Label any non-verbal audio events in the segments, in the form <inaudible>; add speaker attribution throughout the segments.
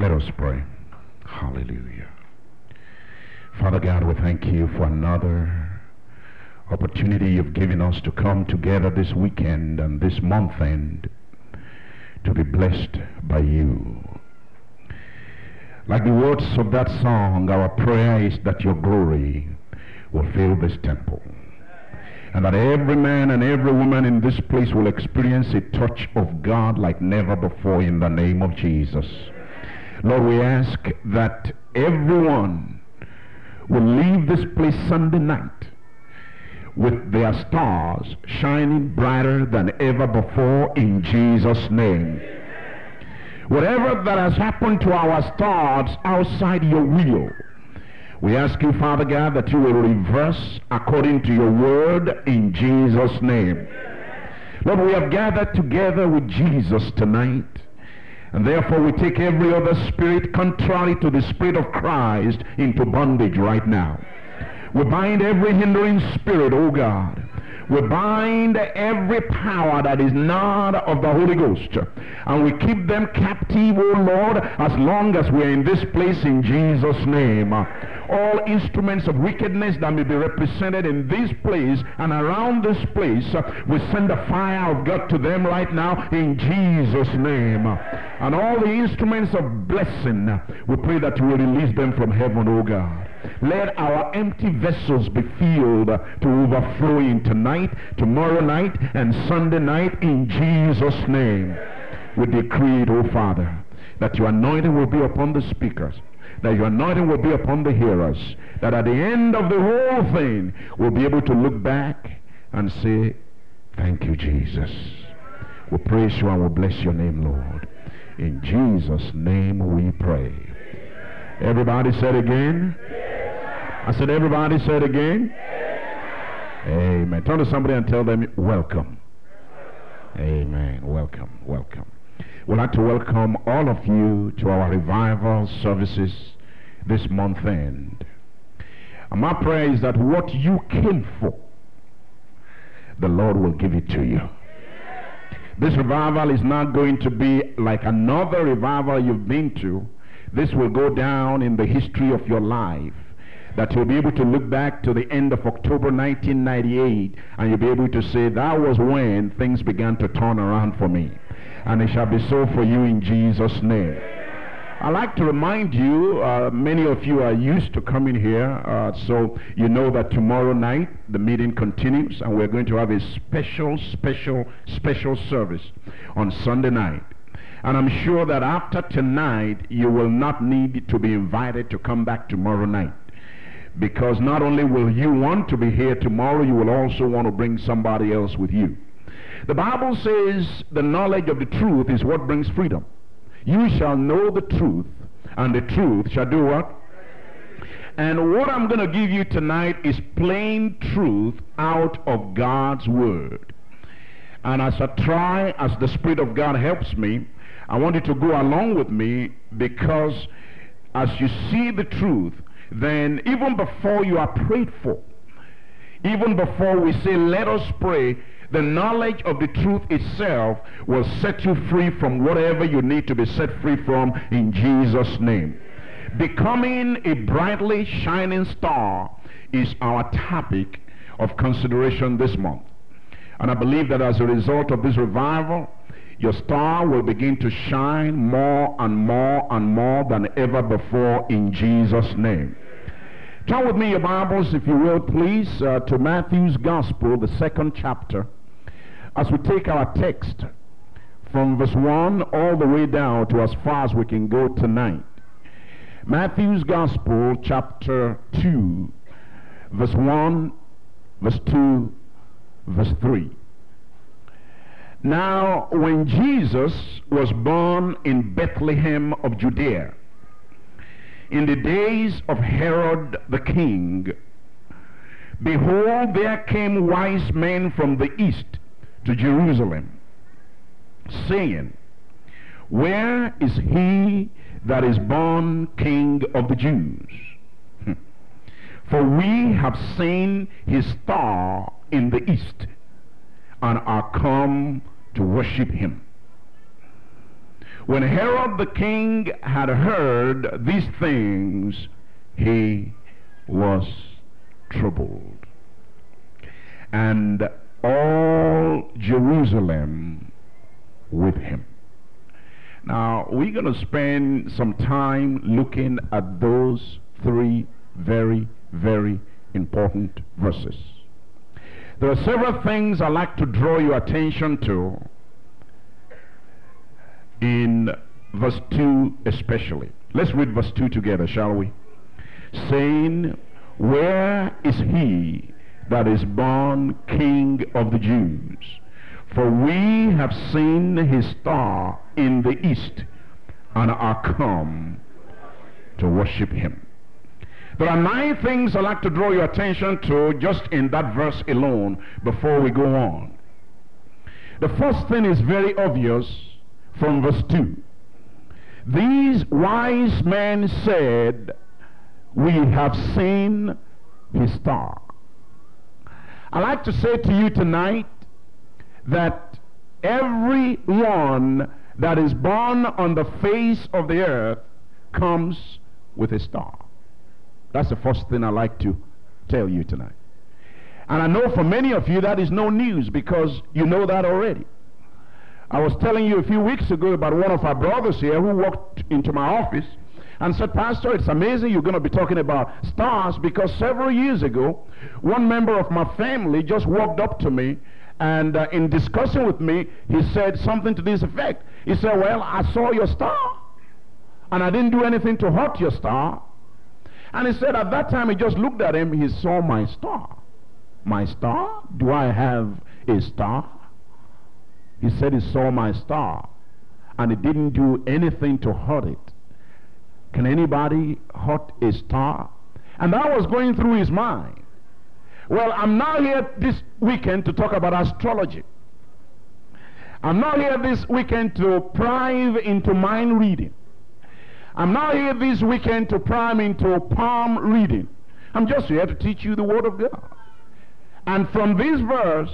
Speaker 1: Let us pray. Hallelujah. Father God, we thank you for another opportunity you've given us to come together this weekend and this month end to be blessed by you. Like the words of that song, our prayer is that your glory will fill this temple. And that every man and every woman in this place will experience a touch of God like never before in the name of Jesus. Lord, we ask that everyone will leave this place Sunday night with their stars shining brighter than ever before in Jesus' name. Whatever that has happened to our stars outside your will, we ask you, Father God, that you will reverse according to your word in Jesus' name. Lord, we have gathered together with Jesus tonight. And therefore we take every other spirit contrary to the spirit of Christ into bondage right now. We bind every hindering spirit, oh God. We bind every power that is not of the Holy Ghost. And we keep them captive, O Lord, as long as we're in this place in Jesus' name. All instruments of wickedness that may be represented in this place and around this place, we send the fire of God to them right now in Jesus' name. And all the instruments of blessing, we pray that you will release them from heaven, O God. Let our empty vessels be filled to overflowing tonight, tomorrow night, and Sunday night in Jesus' name. We decree it, oh Father, that your anointing will be upon the speakers, that your anointing will be upon the hearers, that at the end of the whole thing, we'll be able to look back and say, Thank you, Jesus. We praise you and we bless your name, Lord. In Jesus' name we pray. Everybody said again? I said, everybody said again? Amen. Turn to somebody and tell them, welcome. Amen. Welcome. Welcome. We'd like to welcome all of you to our revival services this month end. And my prayer is that what you came for, the Lord will give it to you. This revival is not going to be like another revival you've been to. This will go down in the history of your life. That you'll be able to look back to the end of October 1998 and you'll be able to say, that was when things began to turn around for me. And it shall be so for you in Jesus' name. I like to remind you, uh, many of you are used to coming here, uh, so you know that tomorrow night the meeting continues and we're going to have a special, special, special service on Sunday night. And I'm sure that after tonight, you will not need to be invited to come back tomorrow night. Because not only will you want to be here tomorrow, you will also want to bring somebody else with you. The Bible says the knowledge of the truth is what brings freedom. You shall know the truth, and the truth shall do what? And what I'm going to give you tonight is plain truth out of God's Word. And as I try, as the Spirit of God helps me, I want you to go along with me because as you see the truth, then even before you are prayed for, even before we say, let us pray, the knowledge of the truth itself will set you free from whatever you need to be set free from in Jesus' name. Becoming a brightly shining star is our topic of consideration this month. And I believe that as a result of this revival, your star will begin to shine more and more and more than ever before in Jesus' name. Turn with me your Bibles, if you will, please, uh, to Matthew's Gospel, the second chapter, as we take our text from verse 1 all the way down to as far as we can go tonight. Matthew's Gospel, chapter 2, verse 1, verse 2, verse 3. Now, when Jesus was born in Bethlehem of Judea, in the days of Herod the king, behold, there came wise men from the east to Jerusalem, saying, Where is he that is born king of the Jews? Hmm. For we have seen his star in the east and are come to worship him. When Herod the king had heard these things, he was troubled. And all Jerusalem with him. Now, we're going to spend some time looking at those three very, very important verses. There are several things I'd like to draw your attention to in verse 2 especially. Let's read verse 2 together, shall we? Saying, Where is he that is born King of the Jews? For we have seen his star in the east and are come to worship him. There are nine things I'd like to draw your attention to just in that verse alone before we go on. The first thing is very obvious from verse 2. These wise men said, We have seen his star. I'd like to say to you tonight that everyone that is born on the face of the earth comes with a star. That's the first thing I like to tell you tonight. And I know for many of you that is no news because you know that already. I was telling you a few weeks ago about one of our brothers here who walked into my office and said, Pastor, it's amazing you're going to be talking about stars because several years ago, one member of my family just walked up to me and uh, in discussing with me, he said something to this effect. He said, Well, I saw your star, and I didn't do anything to hurt your star. And he said, At that time, he just looked at him, he saw my star. My star? Do I have a star? He said he saw my star, and he didn't do anything to hurt it. Can anybody hurt a star? And that was going through his mind. Well, I'm not here this weekend to talk about astrology. I'm not here this weekend to pry into mind reading. I'm not here this weekend to prime into palm reading. I'm just here to teach you the Word of God. And from this verse,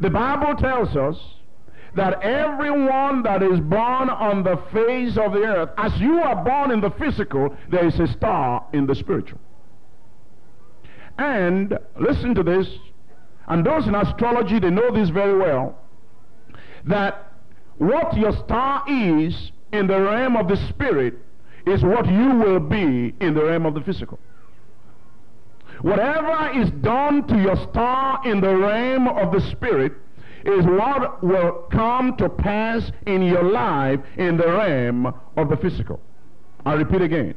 Speaker 1: the Bible tells us that everyone that is born on the face of the earth, as you are born in the physical, there is a star in the spiritual. And listen to this, and those in astrology, they know this very well, that what your star is in the realm of the spirit is what you will be in the realm of the physical. Whatever is done to your star in the realm of the spirit is what will come to pass in your life in the realm of the physical. I repeat again.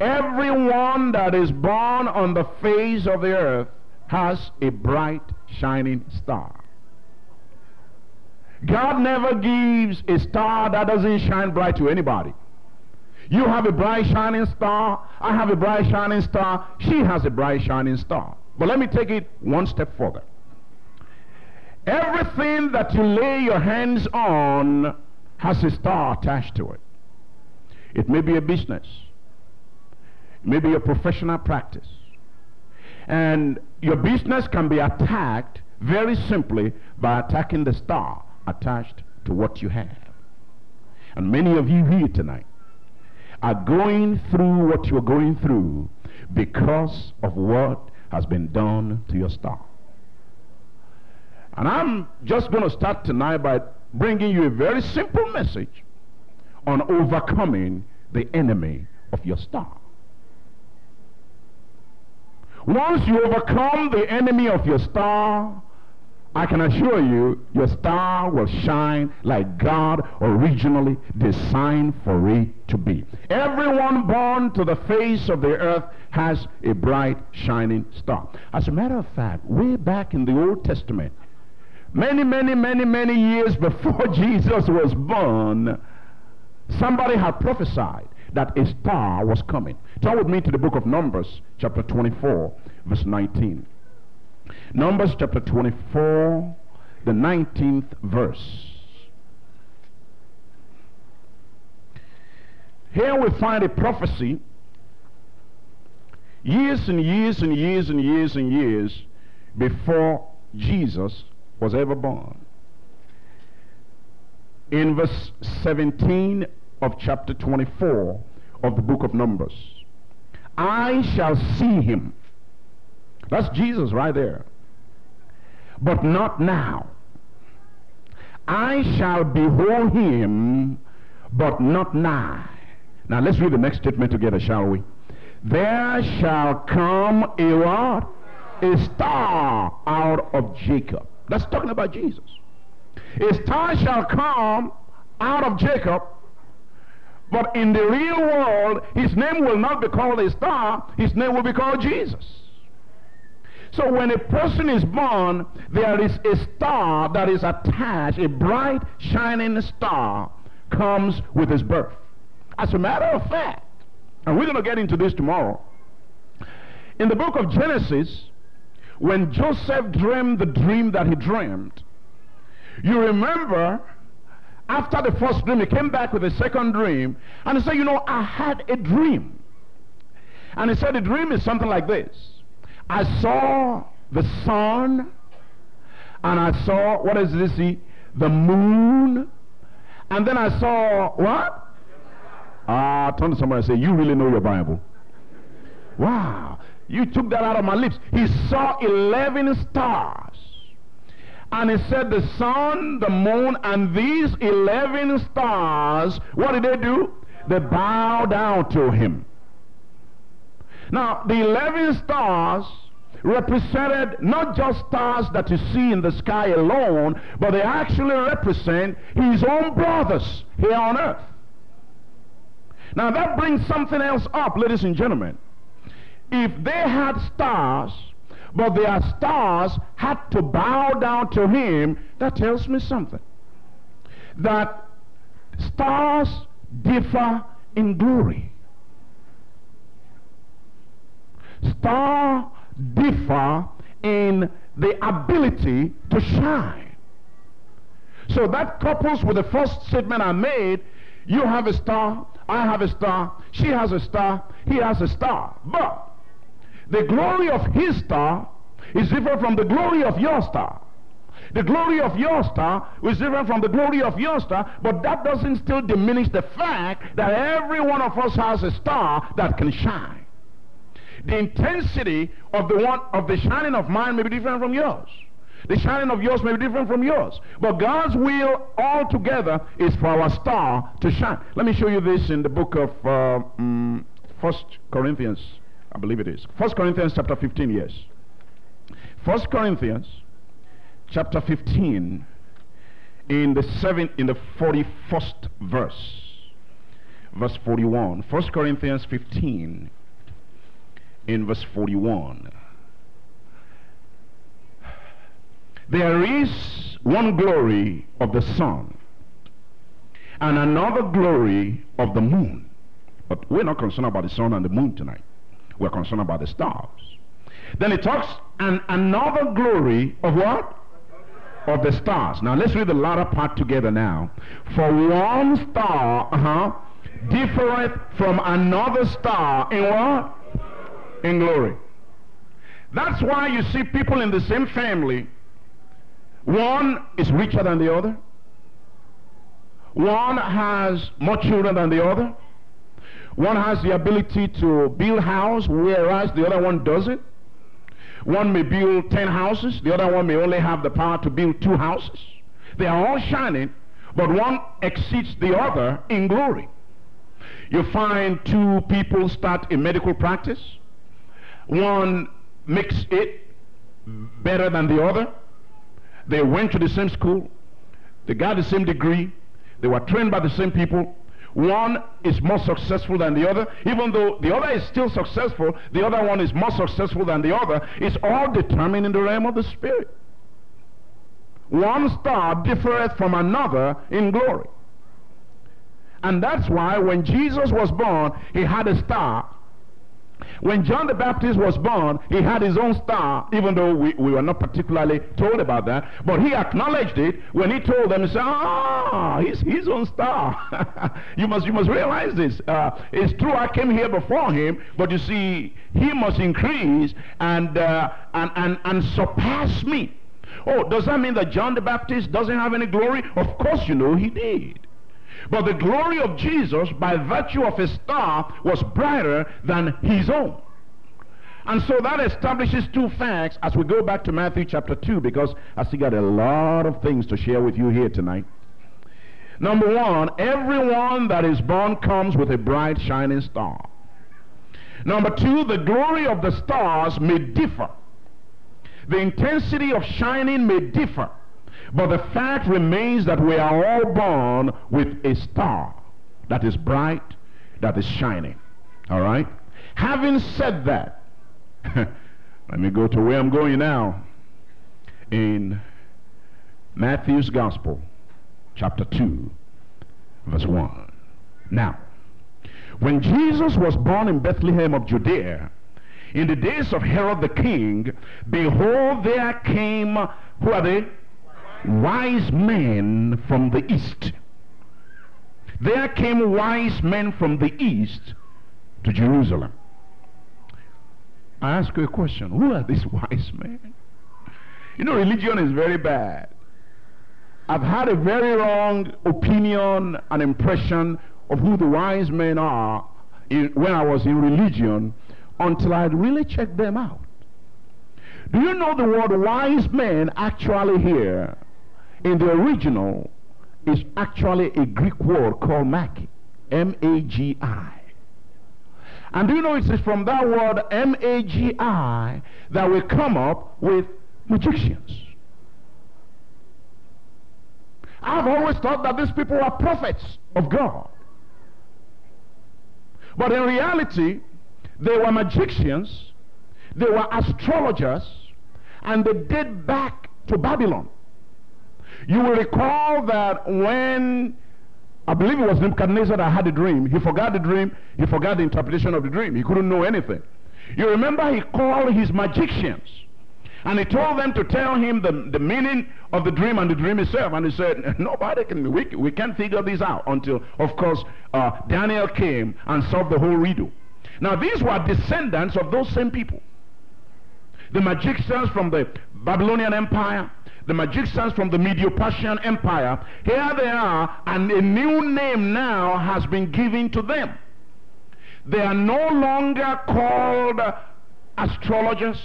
Speaker 1: Everyone that is born on the face of the earth has a bright, shining star. God never gives a star that doesn't shine bright to anybody. You have a bright shining star. I have a bright shining star. She has a bright shining star. But let me take it one step further. Everything that you lay your hands on has a star attached to it. It may be a business maybe a professional practice. And your business can be attacked very simply by attacking the star attached to what you have. And many of you here tonight are going through what you're going through because of what has been done to your star. And I'm just going to start tonight by bringing you a very simple message on overcoming the enemy of your star. Once you overcome the enemy of your star, I can assure you, your star will shine like God originally designed for it to be. Everyone born to the face of the earth has a bright, shining star. As a matter of fact, way back in the Old Testament, many, many, many, many years <laughs> before <laughs> Jesus was born, somebody had prophesied that a star was coming. Turn with me to the book of Numbers, chapter 24, verse 19. Numbers chapter 24, the 19th verse. Here we find a prophecy years and years and years and years and years before Jesus was ever born. in verse 17 of chapter 24 of the book of Numbers. I shall see him. That's Jesus right there. But not now. I shall behold him, but not nigh. Now let's read the next statement together, shall we? There shall come a what? A star out of Jacob. That's talking about Jesus. A star shall come out of Jacob, but in the real world, his name will not be called a star, his name will be called Jesus. So when a person is born, there is a star that is attached, a bright, shining star comes with his birth. As a matter of fact, and we're going to get into this tomorrow, in the book of Genesis, when Joseph dreamed the dream that he dreamed, you remember after the first dream, he came back with a second dream and he said, You know, I had a dream. And he said, The dream is something like this I saw the sun and I saw, what is this? The moon. And then I saw what? Ah, turn to somebody and say, You really know your Bible. Wow. You took that out of my lips. He saw 11 stars. And he said, The sun, the moon, and these 11 stars, what did they do? They bow down to him. Now, the 11 stars represented not just stars that you see in the sky alone, but they actually represent his own brothers here on earth. Now, that brings something else up, ladies and gentlemen. If they had stars, but their stars had to bow down to him, that tells me something. That stars differ in glory. Stars differ in the ability to shine. So that couples with the first statement I made. You have a star, I have a star, she has a star, he has a star. But the glory of his star is different from the glory of your star. The glory of your star is different from the glory of your star, but that doesn't still diminish the fact that every one of us has a star that can shine. The intensity of the one of the shining of mine may be different from yours. The shining of yours may be different from yours. But God's will altogether is for our star to shine. Let me show you this in the book of um, 1 Corinthians I believe it is. First Corinthians chapter 15, yes. First Corinthians chapter 15 in the seventh in the 41st verse. Verse 41. First Corinthians 15 in verse 41. There is one glory of the sun and another glory of the moon. But we're not concerned about the sun and the moon tonight. We're concerned about the stars. Then it talks and another glory of what? Of the stars. Now let's read the latter part together now. For one star, uh-huh, differeth from another star in what? In glory. That's why you see people in the same family. One is richer than the other. One has more children than the other. One has the ability to build house, whereas the other one doesn't. One may build 10 houses, the other one may only have the power to build two houses. They are all shining, but one exceeds the other in glory. You find two people start a medical practice. One makes it better than the other. They went to the same school. They got the same degree. They were trained by the same people. One is more successful than the other. Even though the other is still successful, the other one is more successful than the other. It's all determined in the realm of the Spirit. One star differeth from another in glory. And that's why when Jesus was born, he had a star when John the Baptist was born, he had his own star, even though we, we were not particularly told about that. But he acknowledged it when he told them, he said, ah, he's his own star. <laughs> you, must, you must realize this. Uh, it's true, I came here before him, but you see, he must increase and, uh, and, and, and surpass me. Oh, does that mean that John the Baptist doesn't have any glory? Of course you know he did. But the glory of Jesus, by virtue of his star, was brighter than his own. And so that establishes two facts as we go back to Matthew chapter 2 because I still got a lot of things to share with you here tonight. Number one, everyone that is born comes with a bright shining star. Number two, the glory of the stars may differ. The intensity of shining may differ. But the fact remains that we are all born with a star that is bright, that is shining. All right? Having said that, <laughs> let me go to where I'm going now. In Matthew's Gospel, chapter 2, verse 1. Now, when Jesus was born in Bethlehem of Judea, in the days of Herod the king, behold, there came, who are they? Wise men from the east. There came wise men from the east to Jerusalem. I ask you a question. Who are these <laughs> wise men? You know, religion is very bad. I've had a very wrong opinion and impression of who the wise men are in, when I was in religion until I really checked them out. Do you know the word wise men actually here in the original is actually a Greek word called magi, M-A-G-I. And do you know it is from that word M-A-G-I that we come up with magicians. I've always thought that these people are prophets of God. But in reality, they were magicians, they were astrologers, and they date back to Babylon. You will recall that when I believe it was Nebuchadnezzar that had the dream. He forgot the dream. He forgot the interpretation of the dream. He couldn't know anything. You remember he called his magicians. And he told them to tell him the, the meaning of the dream and the dream itself. And he said, <laughs> nobody can, we, we can't figure this out until, of course, uh, Daniel came and solved the whole riddle. Now, these were descendants of those same people. The magicians from the Babylonian Empire, the magicians from the Medo-Persian Empire. Here they are, and a new name now has been given to them. They are no longer called astrologers.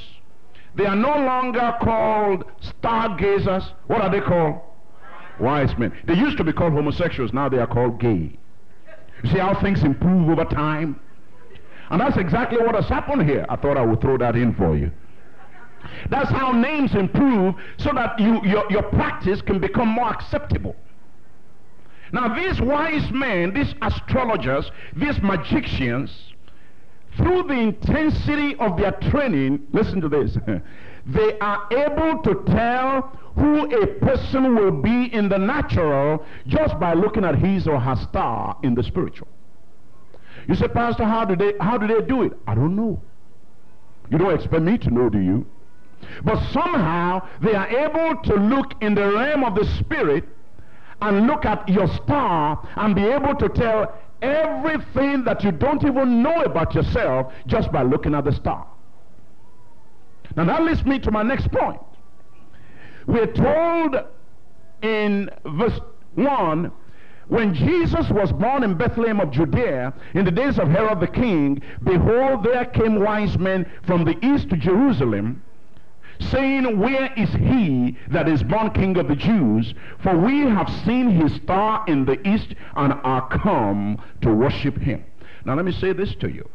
Speaker 1: They are no longer called stargazers. What are they called? Wise men. They used to be called homosexuals. Now they are called gay. You see how things improve over time? And that's exactly what has happened here. I thought I would throw that in for you. That's how names improve so that you, your, your practice can become more acceptable. Now, these wise men, these astrologers, these magicians, through the intensity of their training, listen to this, <laughs> they are able to tell who a person will be in the natural just by looking at his or her star in the spiritual. You say, Pastor, how do they how do they do it? I don't know. You don't expect me to know, do you? But somehow they are able to look in the realm of the spirit and look at your star and be able to tell everything that you don't even know about yourself just by looking at the star. Now that leads me to my next point. We're told in verse 1 when Jesus was born in Bethlehem of Judea in the days of Herod the king, behold, there came wise men from the east to Jerusalem saying, Where is he that is born king of the Jews? For we have seen his star in the east and are come to worship him. Now let me say this to you.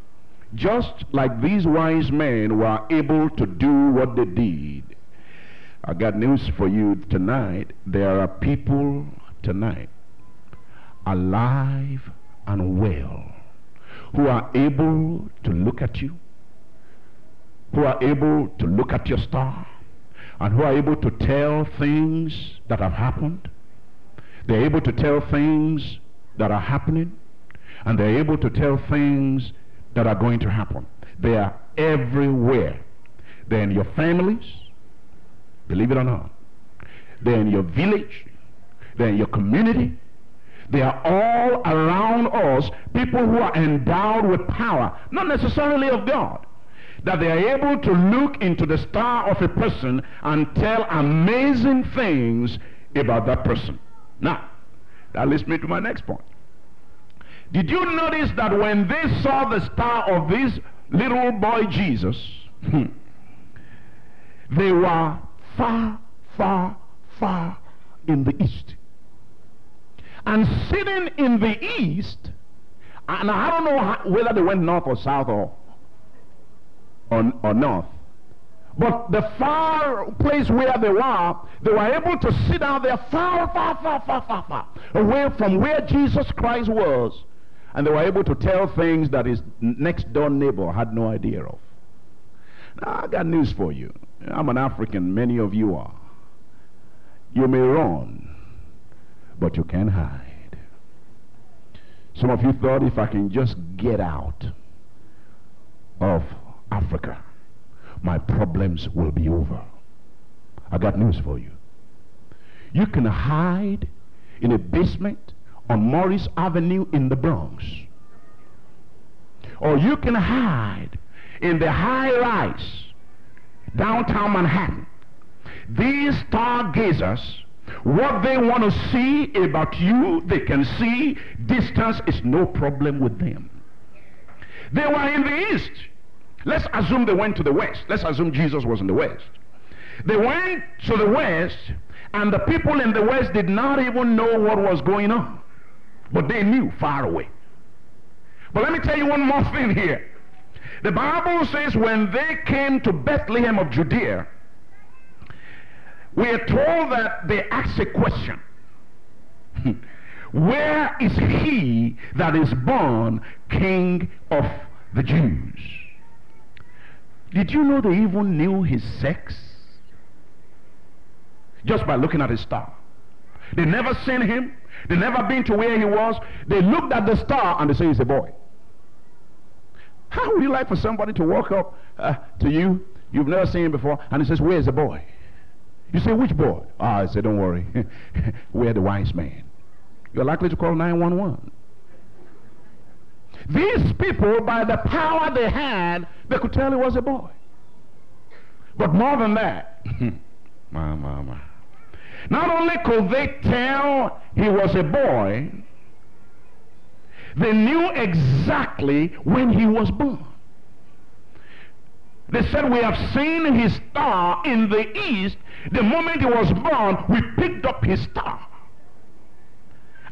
Speaker 1: Just like these wise men were able to do what they did, I got news for you tonight. There are people tonight alive and well who are able to look at you who are able to look at your star and who are able to tell things that have happened. They're able to tell things that are happening and they're able to tell things that are going to happen. They are everywhere. They're in your families, believe it or not. They're in your village. They're in your community. They are all around us, people who are endowed with power, not necessarily of God. That they are able to look into the star of a person and tell amazing things about that person. Now, that leads me to my next point. Did you notice that when they saw the star of this little boy Jesus, hmm, they were far, far, far in the east. And sitting in the east, and I don't know how, whether they went north or south or, or, or north, but the far place where they were, they were able to sit down there far, far, far, far, far, far away from where Jesus Christ was. And they were able to tell things that his next door neighbor had no idea of. Now, I got news for you. I'm an African, many of you are. You may run, but you can't hide. Some of you thought if I can just get out of Africa, my problems will be over. I got news for you. You can hide in a basement on Morris Avenue in the Bronx. Or you can hide in the high rise downtown Manhattan. These stargazers, what they want to see about you, they can see. Distance is no problem with them. They were in the east. Let's assume they went to the west. Let's assume Jesus was in the west. They went to the west, and the people in the west did not even know what was going on. But they knew far away. But let me tell you one more thing here. The Bible says when they came to Bethlehem of Judea, we are told that they asked a question. <laughs> Where is he that is born king of the Jews? Did you know they even knew his sex? Just by looking at his star. They never seen him. They never been to where he was. They looked at the star and they say he's a boy. How would you like for somebody to walk up uh, to you, you've never seen him before, and he says, where's the boy? You say, which boy? Ah, I say, don't worry. <laughs> We're the wise man. You're likely to call 911. These people, by the power they had, they could tell he was a boy. But more than that, <laughs> my, my, my. Not only could they tell he was a boy, they knew exactly when he was born. They said, we have seen his star in the east. The moment he was born, we picked up his star.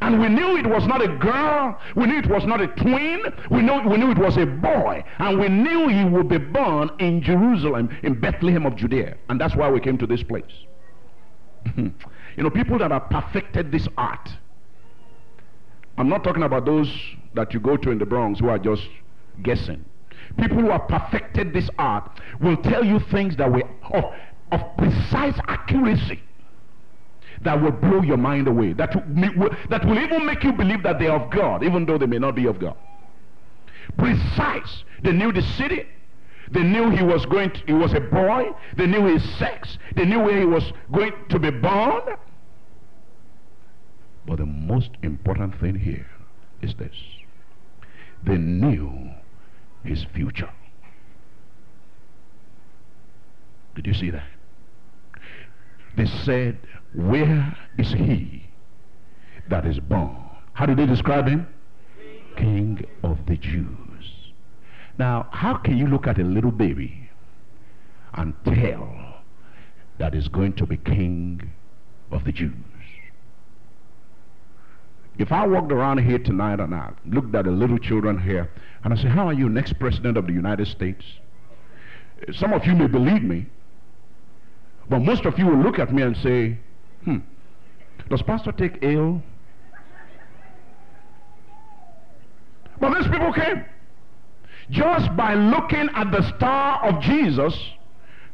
Speaker 1: And we knew it was not a girl. We knew it was not a twin. We knew, we knew it was a boy. And we knew he would be born in Jerusalem, in Bethlehem of Judea. And that's why we came to this place. <laughs> you know, people that have perfected this art I'm not talking about those that you go to in the Bronx who are just guessing. People who have perfected this art will tell you things that will of, of precise accuracy that will blow your mind away. That will, that will even make you believe that they are of God, even though they may not be of God. Precise. They knew the city. They knew he was going to, he was a boy. They knew his sex. They knew where he was going to be born. But the most important thing here is this. They knew his future. Did you see that? They said, where is he that is born? How did they describe him? King of the Jews. Now, how can you look at a little baby and tell that is going to be king of the Jews? If I walked around here tonight and I looked at the little children here and I said, how are you next president of the United States? Some of you may believe me, but most of you will look at me and say, hmm, does pastor take ale? But these people came. Just by looking at the star of Jesus,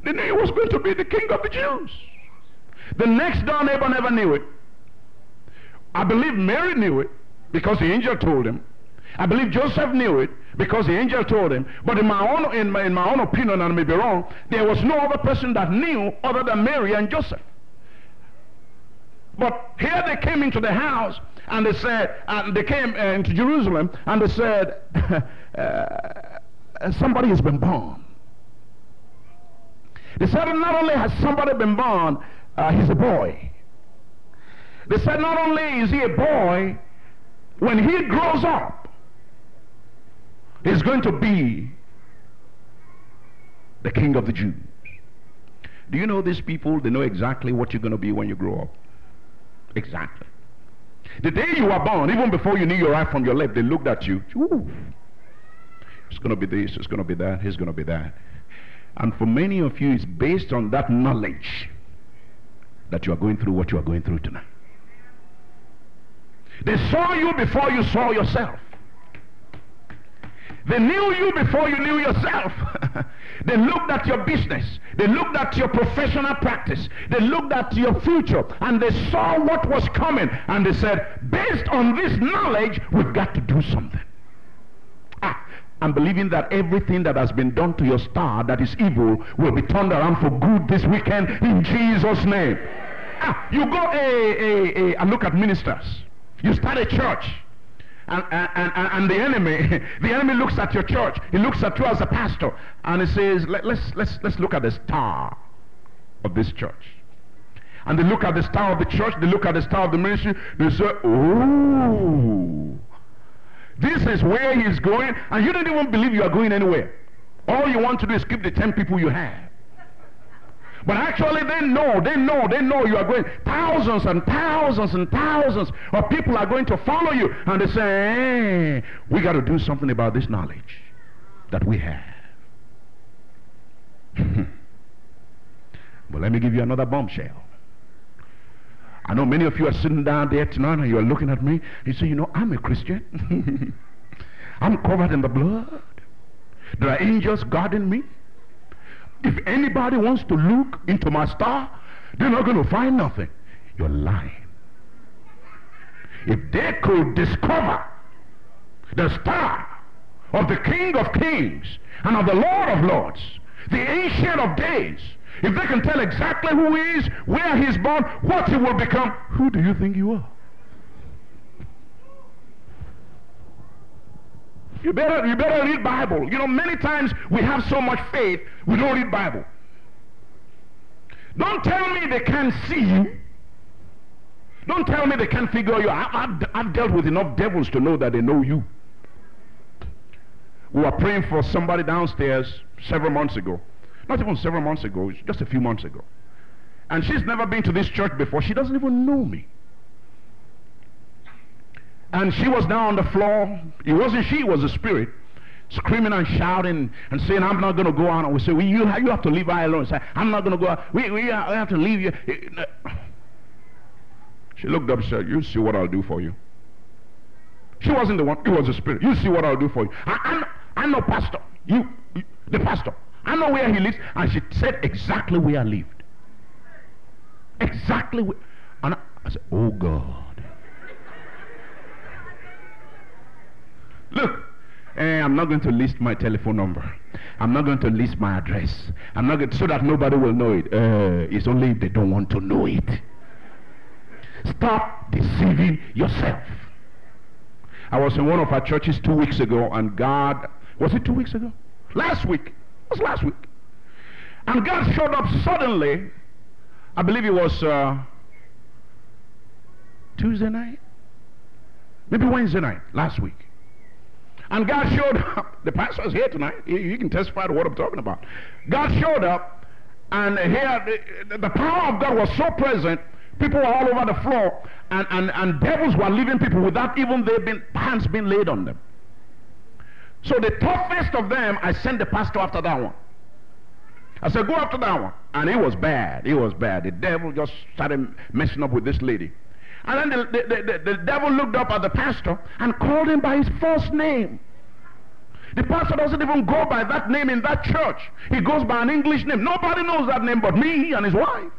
Speaker 1: they knew he was going to be the king of the Jews. The next door neighbor never knew it. I believe Mary knew it because the angel told him. I believe Joseph knew it because the angel told him. But in my own, in my, in my own opinion, and I may be wrong, there was no other person that knew other than Mary and Joseph. But here they came into the house and they said, and they came uh, into Jerusalem and they said, <laughs> uh, somebody has been born. They said not only has somebody been born, uh, he's a boy. They said not only is he a boy, when he grows up, he's going to be the king of the Jews. Do you know these people? They know exactly what you're going to be when you grow up. Exactly. The day you were born, even before you knew your right from your left, they looked at you. Ooh, it's going to be this, it's going to be that, it's going to be that. And for many of you, it's based on that knowledge that you are going through what you are going through tonight. They saw you before you saw yourself. They knew you before you knew yourself. <laughs> they looked at your business. They looked at your professional practice. They looked at your future and they saw what was coming and they said, based on this knowledge, we've got to do something. Ah, I'm believing that everything that has been done to your star that is evil will be turned around for good this weekend in Jesus' name. Ah, you go a, a, a, and look at ministers. You start a church and, and, and, and, the enemy, <laughs> the enemy looks at your church. He looks at you as a pastor and he says, Let, let's, let's, let's look at the star of this church. And they look at the star of the church, they look at the star of the ministry, they say, Oh, this is where he's going, and you don't even believe you are going anywhere. All you want to do is keep the 10 people you have. But actually, they know, they know, they know you are going. Thousands and thousands and thousands of people are going to follow you. And they say, hey, we got to do something about this knowledge that we have. <laughs> but let me give you another bombshell. I know many of you are sitting down there tonight and you're looking at me. You say, you know, I'm a Christian. <laughs> I'm covered in the blood. There are angels guarding me. If anybody wants to look into my star, they're not going to find nothing. You're lying. If they could discover the star of the King of Kings and of the Lord of Lords, the Ancient of Days, if they can tell exactly who he is, where he's born, what he will become, who do you think you are? You better, you better read Bible. You know, many times we have so much faith, we don't read Bible. Don't tell me they can't see you. Don't tell me they can't figure you out. I've, I've dealt with enough devils to know that they know you. We were praying for somebody downstairs several months ago. Not even several months ago, just a few months ago. And she's never been to this church before. She doesn't even know me. And she was down on the floor. It wasn't she, it was a spirit. Screaming and shouting and saying, I'm not going to go out. And we say, well, you, have, you have to leave her alone. Say, I'm not going to go out. We, uh, we have to leave you. She looked up and said, you see what I'll do for you. She wasn't the one. It was a spirit. You see what I'll do for you. I, I, I know pastor. You, you, the pastor. I know where he lives. And she said exactly where I lived. Exactly where. And I, I said, oh God. Look, eh, I'm not going to list my telephone number. I'm not going to list my address. I'm not going to, so that nobody will know it. Uh, it's only if they don't want to know it. Stop deceiving yourself. I was in one of our churches two weeks ago, and God was it two weeks ago? Last week. It was last week. And God showed up suddenly. I believe it was uh, Tuesday night, maybe Wednesday night last week. And God showed up. <laughs> The pastor is here tonight. He, can testify to what I'm talking about. God showed up, and here the, the power of God was so present. People were all over the floor, and, and, and devils were leaving people without even their been, hands being laid on them. So the toughest of them, I sent the pastor after that one. I said, go after that one. And it was bad. It was bad. The devil just started messing up with this lady. And then the, the, the, the devil looked up at the pastor and called him by his first name. The pastor doesn't even go by that name in that church. He goes by an English name. Nobody knows that name but me and his wife.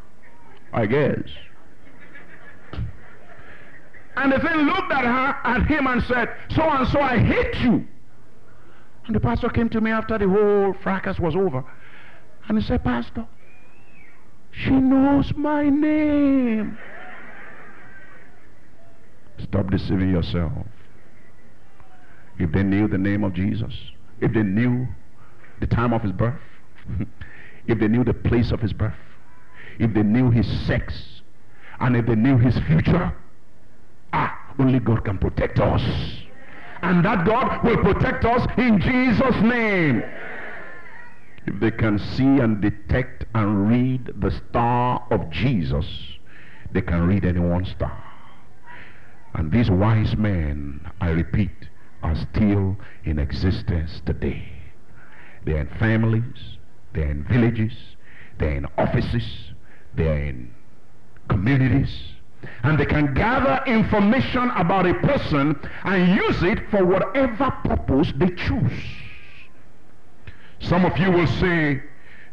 Speaker 1: I guess. And the thing looked at her at him and said, So and so I hate you. And the pastor came to me after the whole fracas was over. And he said, Pastor, she knows my name. Stop deceiving yourself. If they knew the name of Jesus, if they knew the time of his birth, <laughs> if they knew the place of his birth, if they knew his sex, and if they knew his future, ah, only God can protect us. And that God will protect us in Jesus' name. If they can see and detect and read the star of Jesus, they can read anyone's star. And these wise men, I repeat, are still in existence today. They're in families, they're in villages, they're in offices, they're in communities, and they can gather information about a person and use it for whatever purpose they choose. Some of you will say,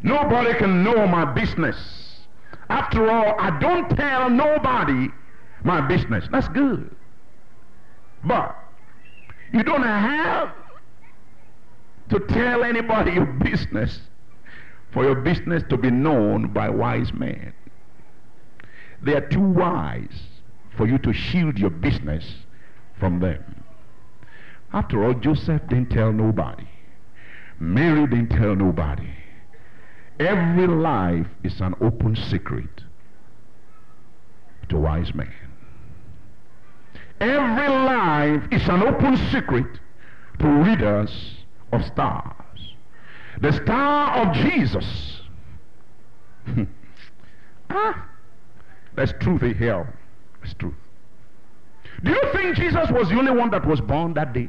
Speaker 1: nobody can know my business. After all, I don't tell nobody my business. That's good. But you don't have to tell anybody your business for your business to be known by wise men. They are too wise for you to shield your business from them. After all, Joseph didn't tell nobody. Mary didn't tell nobody. Every life is an open secret to wise men. Every life is an open secret to readers of stars. The star of Jesus. <laughs> ah, there's truth in here. There's truth. Do you think Jesus was the only one that was born that day?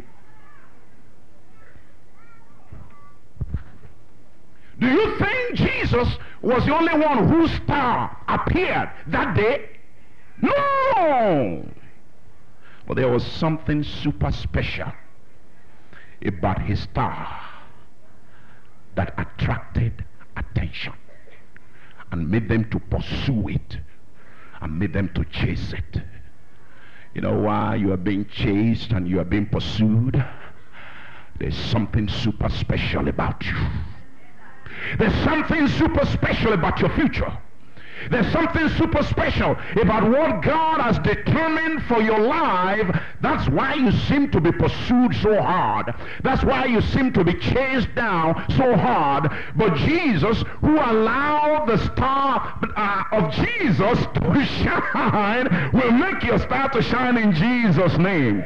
Speaker 1: Do you think Jesus was the only one whose star appeared that day? No! But there was something super special about his star that attracted attention and made them to pursue it and made them to chase it. You know why you are being chased and you are being pursued? There's something super special about you. There's something super special about your future. There's something super special about what God has determined for your life. That's why you seem to be pursued so hard. That's why you seem to be chased down so hard. But Jesus, who allowed the star uh, of Jesus to <laughs> shine, will make your star to shine in Jesus' name.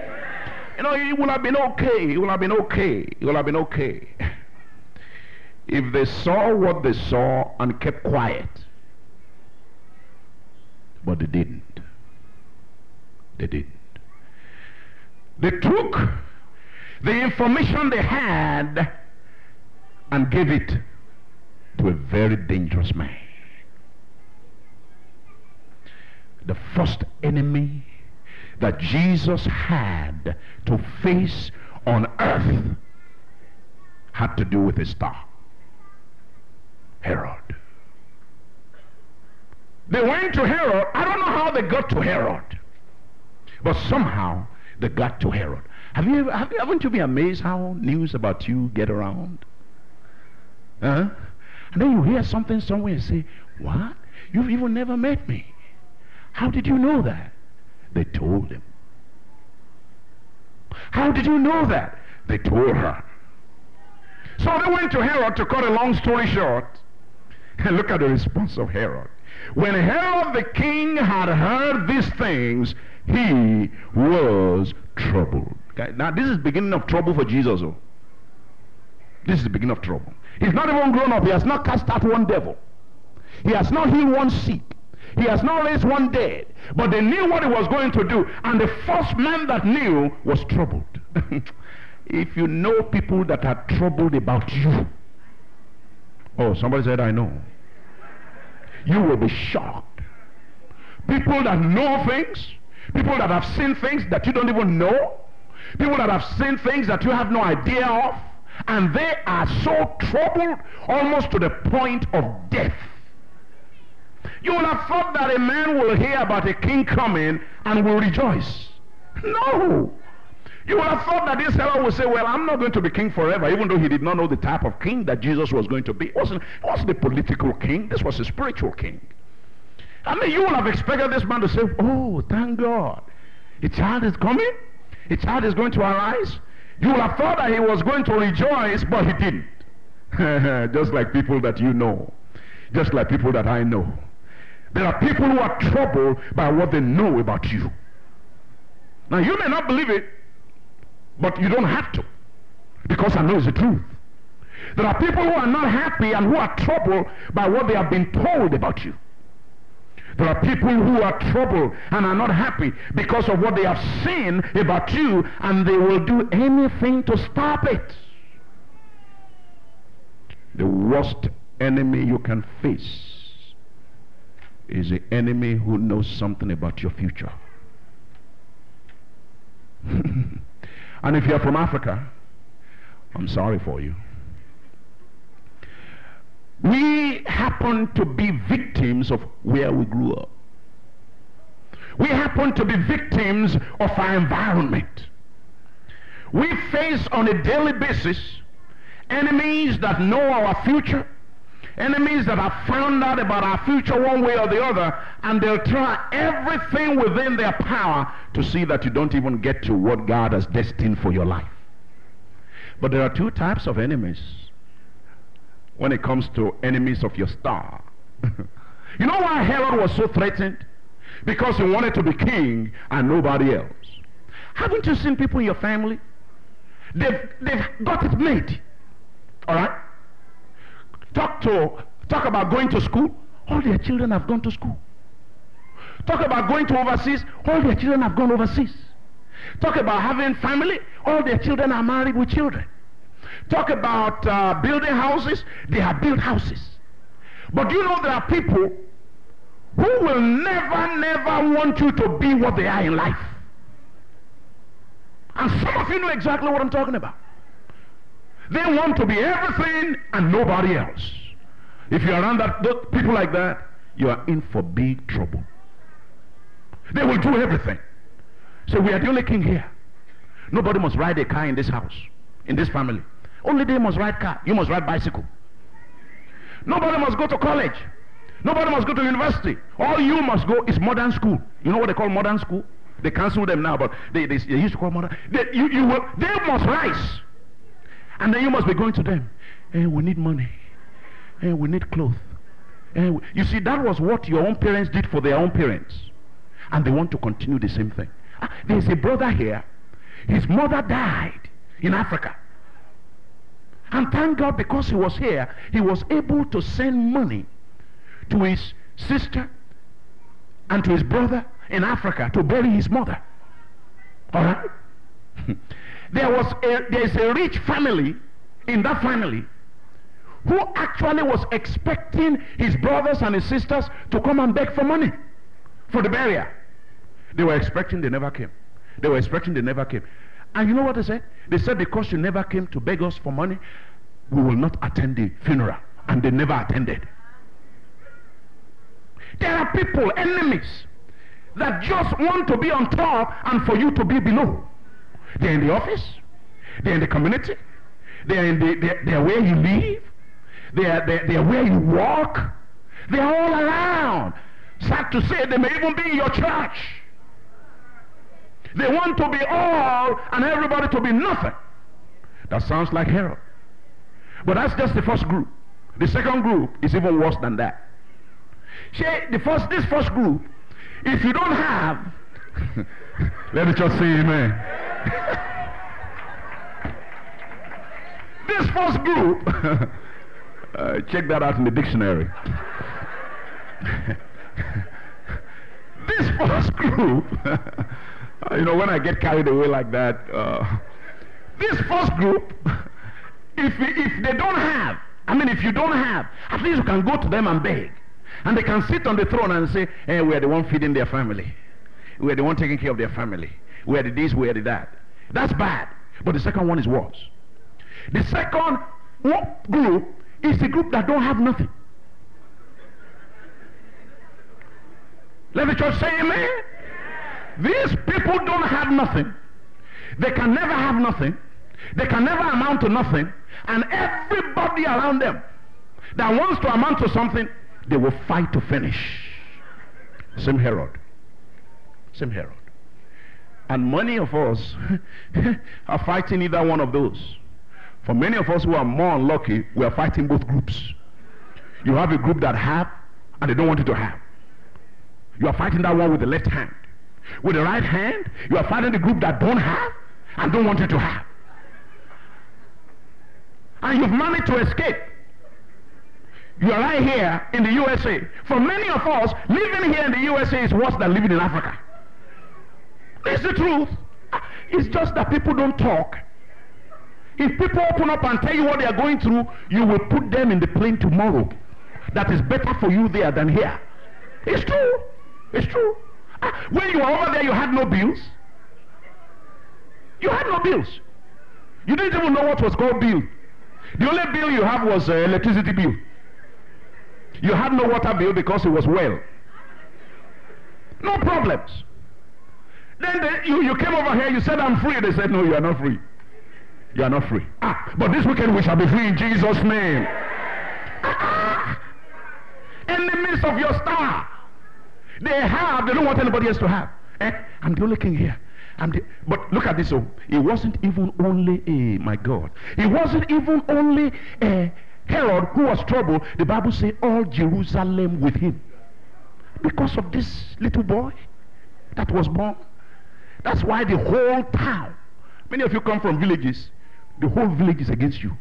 Speaker 1: You know, it will have been okay. It will have been okay. It will have been okay. <laughs> If they saw what they saw and kept quiet, but they didn't. They didn't. They took the information they had and gave it to a very dangerous man. The first enemy that Jesus had to face on earth had to do with his star. Herod. They went to Herod. I don't know how they got to Herod. But somehow they got to Herod. Have you ever, have, haven't you been amazed how news about you get around? Huh? And then you hear something somewhere and say, What? You've even never met me. How did you know that? They told him. How did you know that? They told her. So they went to Herod to cut a long story short. And look at the response of Herod. When Herod the king had heard these things, he was troubled. Now, this is beginning of trouble for Jesus. Oh. This is the beginning of trouble. He's not even grown up. He has not cast out one devil. He has not healed one sick. He has not raised one dead. But they knew what he was going to do. And the first man that knew was troubled. <laughs> if you know people that are troubled about you. Oh, somebody said, I know you will be shocked. People that know things, people that have seen things that you don't even know, people that have seen things that you have no idea of, and they are so troubled almost to the point of death. You would have thought that a man will hear about a king coming and will rejoice. No. You would have thought that this fellow would say, well, I'm not going to be king forever, even though he did not know the type of king that Jesus was going to be. It wasn't, it wasn't a political king. This was a spiritual king. I mean, you would have expected this man to say, oh, thank God. A child is coming. A child is going to arise. You would have thought that he was going to rejoice, but he didn't. <laughs> Just like people that you know. just like people that I know. There are people who are troubled by what they know about you. Now, you may not believe it, but you don't have to because I know it's the truth. There are people who are not happy and who are troubled by what they have been told about you. There are people who are troubled and are not happy because of what they have seen about you and they will do anything to stop it. The worst enemy you can face is the enemy who knows something about your future. <laughs> and if you're from Africa, I'm sorry for you. We happen to be victims of where we grew up. We happen to be victims of our environment. We face on a daily basis enemies that know our future, enemies that have found out about our future one way or the other, and they'll try everything within their power to see that you don't even get to what God has destined for your life. But there are two types of enemies when it comes to enemies of your star. <laughs> you know why Herod was so threatened? Because he wanted to be king and nobody else. Haven't you seen people in your family? They've, they've got it made. All right? Talk to talk about going to school. All their children have gone to school. Talk about going to overseas. All their children have gone overseas. Talk about having family. All their children are married with children. Talk about uh, building houses. They have built houses. But you know there are people who will never, never want you to be what they are in life. And some of you know exactly what I'm talking about. They want to be everything and nobody else. If you're around that, people like that, you are in for big trouble. They will do everything. So we are the only king here. Nobody must ride a car in this house, in this family. Only they must ride car. You must ride bicycle. Nobody must go to college. Nobody must go to university. All you must go is modern school. You know what they call modern school? They cancel them now, but they, they, they used to call modern. They, you, you will, they must rise. And then you must be going to them. Hey, we need money. Hey, we need clothes. Eh, hey, you see, that was what your own parents did for their own parents. And they want to continue the same thing. Ah, there's a brother here. His mother died in Africa. And thank God because he was here, he was able to send money to his sister and to his brother in Africa to bury his mother. All right? <laughs> there was a, there's a rich family in that family who actually was expecting his brothers and his sisters to come and beg for money for the burial. They were expecting, they never came. They were expecting, they never came. And you know what they said? They said, because you never came to beg us for money, we will not attend the funeral. And they never attended. There are people, enemies, that just want to be on top and for you to be below. They're in the office. They're in the community. They're in the, they're, they're where you live. They're, they're, they're where you walk. They're all around. Sad to say, they may even be in your church. They want to be all and everybody to be nothing. That sounds like hell. But that's just the first group. The second group is even worse than that. See, the first, this first group, if you don't have, <laughs> let the church say amen. <laughs> this first group, <laughs> uh, check that out in the dictionary. <laughs> this first group you know, when I get carried away like that, uh, this first group, if, if they don't have, I mean, if you don't have, at least you can go to them and beg. And they can sit on the throne and say, hey, we're the one feeding their family. We're the one taking care of their family. We're the this, we're the that. That's bad. But the second one is worse. The second group is the group that don't have nothing. Let the church say amen. These people don't have nothing. They can never have nothing. They can never amount to nothing. And everybody around them that wants to amount to something, they will fight to finish. Same Herod. Same Herod. And many of us <laughs> are fighting either one of those. For many of us who are more unlucky, we are fighting both groups. You have a group that have and they don't want you to have. You are fighting that one with the left hand. With the right hand, you are fighting the group that don't have and don't want you to have. And you've managed to escape. You are right here in the USA. For many of us, living here in the USA is worse than living in Africa. It's the truth. It's just that people don't talk. If people open up and tell you what they are going through, you will put them in the plane tomorrow. That is better for you there than here. It's true. It's true. Ah, when you were over there, you had no bills. You had no bills. You didn't even know what was called bill. The only bill you have was uh, electricity bill. You had no water bill because it was well. No problems. Then they, you, you came over here, you said, I'm free. They said, No, you are not free. You are not free. Ah, but this weekend we shall be free in Jesus' name. Ah, enemies of your star. They have, they don't want anybody else to have. Eh? I'm the only king here. I'm the, but look at this. Oh, it wasn't even only a, my God. It wasn't even only a Herod who was troubled. The Bible says all Jerusalem with him. Because of this little boy that was born. That's why the whole town, many of you come from villages, the whole village is against you.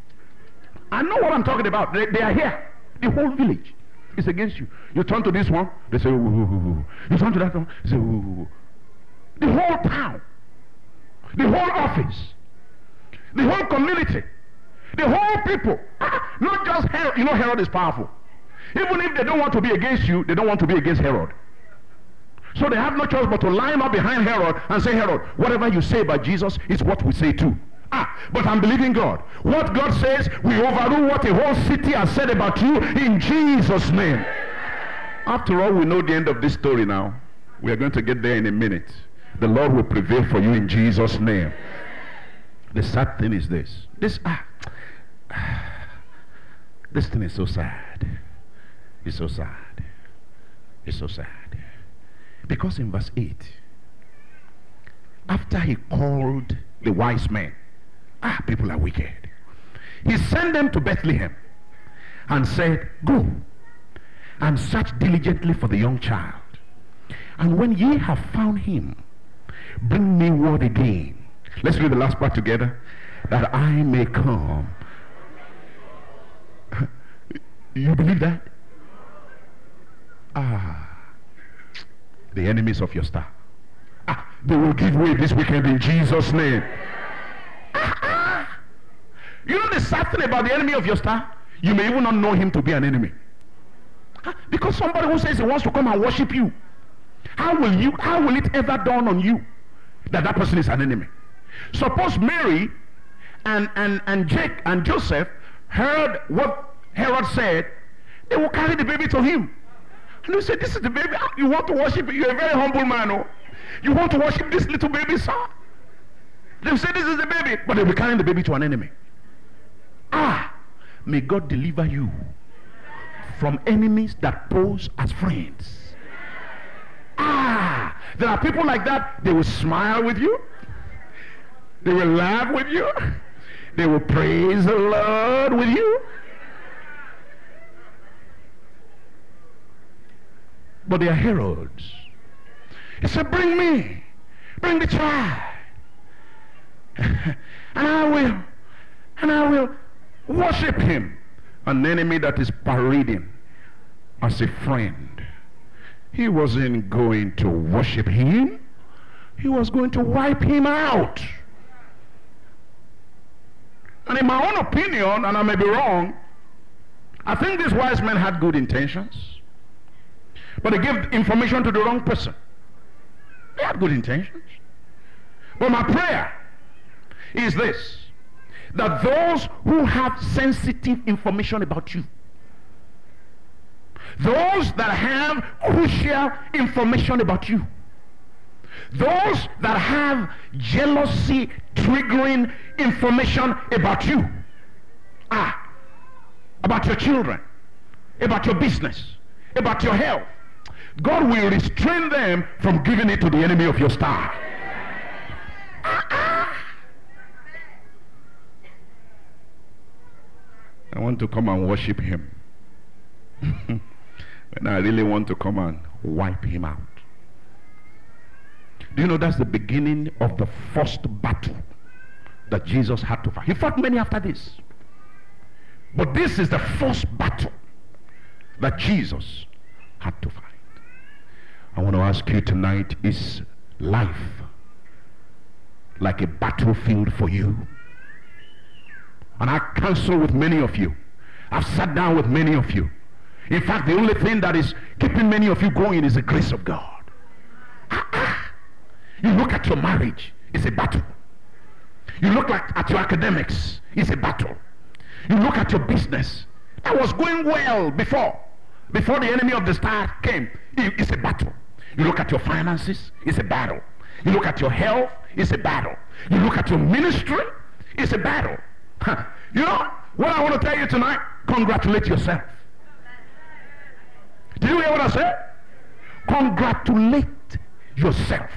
Speaker 1: I know what I'm talking about. They, they are here. The whole village is against you. You turn to this one, they say, ooh. You turn to that one, they say, ooh, The whole town, the whole office, the whole community, the whole people. <laughs> Not just Herod. You know, Herod is powerful. Even if they don't want to be against you, they don't want to be against Herod. So they have no choice but to line up behind Herod and say, Herod, whatever you say about Jesus is what we say too. Ah, but I'm believing God. What God says, we overrule what a whole city has said about you in Jesus' name. After all, we know the end of this story now. We are going to get there in a minute. The Lord will prevail for you in Jesus' name. The sad thing is this. This ah, <sighs> this thing is so sad. It's so sad. It's so sad. Because in verse 8, after he called the wise men, ah, people are wicked. He sent them to Bethlehem and said, Go and search diligently for the young child. And when ye have found him, bring me word again. Let's read the last part together. That I may come. <laughs> you believe that? Ah. The enemies of your star. Ah, they will give way this weekend in Jesus' name. You know the sad thing about the enemy of your star? You may even not know him to be an enemy. Ah, because somebody who says he wants to come and worship you, how will you, how will it ever dawn on you that that person is an enemy? Suppose Mary and, and, and Jake and Joseph heard what Herod said, they will carry the baby to him. They said, This is the baby. You want to worship You're a very humble man. Oh. You want to worship this little baby, sir? They say, This is the baby. But they'll be carrying the baby to an enemy. Ah, may God deliver you from enemies that pose as friends. Ah, there are people like that. They will smile with you. They will laugh with you. They will praise the Lord with you. But they are Herods. He said, Bring me, bring the child. <laughs> and I will, and I will worship him. An enemy that is parading as a friend. He wasn't going to worship him. He was going to wipe him out. And in my own opinion, and I may be wrong, I think these wise men had good intentions. But they gave information to the wrong person. They had good intentions. But my prayer is this that those who have sensitive information about you, those that have crucial information about you, those that have jealousy triggering information about you, ah, about your children, about your business, about your health, God will restrain them from giving it to the enemy of your star. I want to come and worship him. <laughs> when I really want to come and wipe him out. Do you know that's the beginning of the first battle that Jesus had to fight? He fought many after this. But this is the first battle that Jesus had to fight. I want to ask you tonight is life like a battlefield for you? And I counsel with many of you. I've sat down with many of you. In fact, the only thing that is keeping many of you going is the grace of God. Ah, ah. You look at your marriage, it's a battle. You look like, at your academics, it's a battle. You look at your business. That was going well before. Before the enemy of the star came. It's a battle. You look at your finances, it's a battle. You look at your health, it's a battle. You look at your ministry, it's a battle. You know what I want to tell you tonight? Congratulate yourself. Did you hear what I said? Congratulate yourself.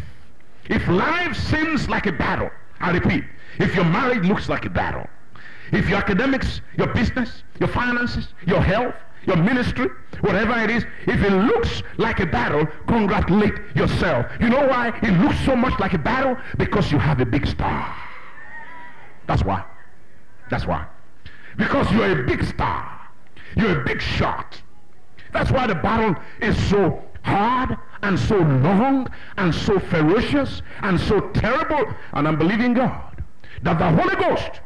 Speaker 1: If life seems like a battle, I repeat, if your marriage looks like a battle, if your academics, your business, your finances, your health, your ministry, whatever it is, if it looks like a battle, congratulate yourself. You know why it looks so much like a battle? Because you have a big star. That's why. That's why. Because you're a big star. You're a big shot. That's why the battle is so hard and so long and so ferocious and so terrible. And I'm believing God that the Holy Ghost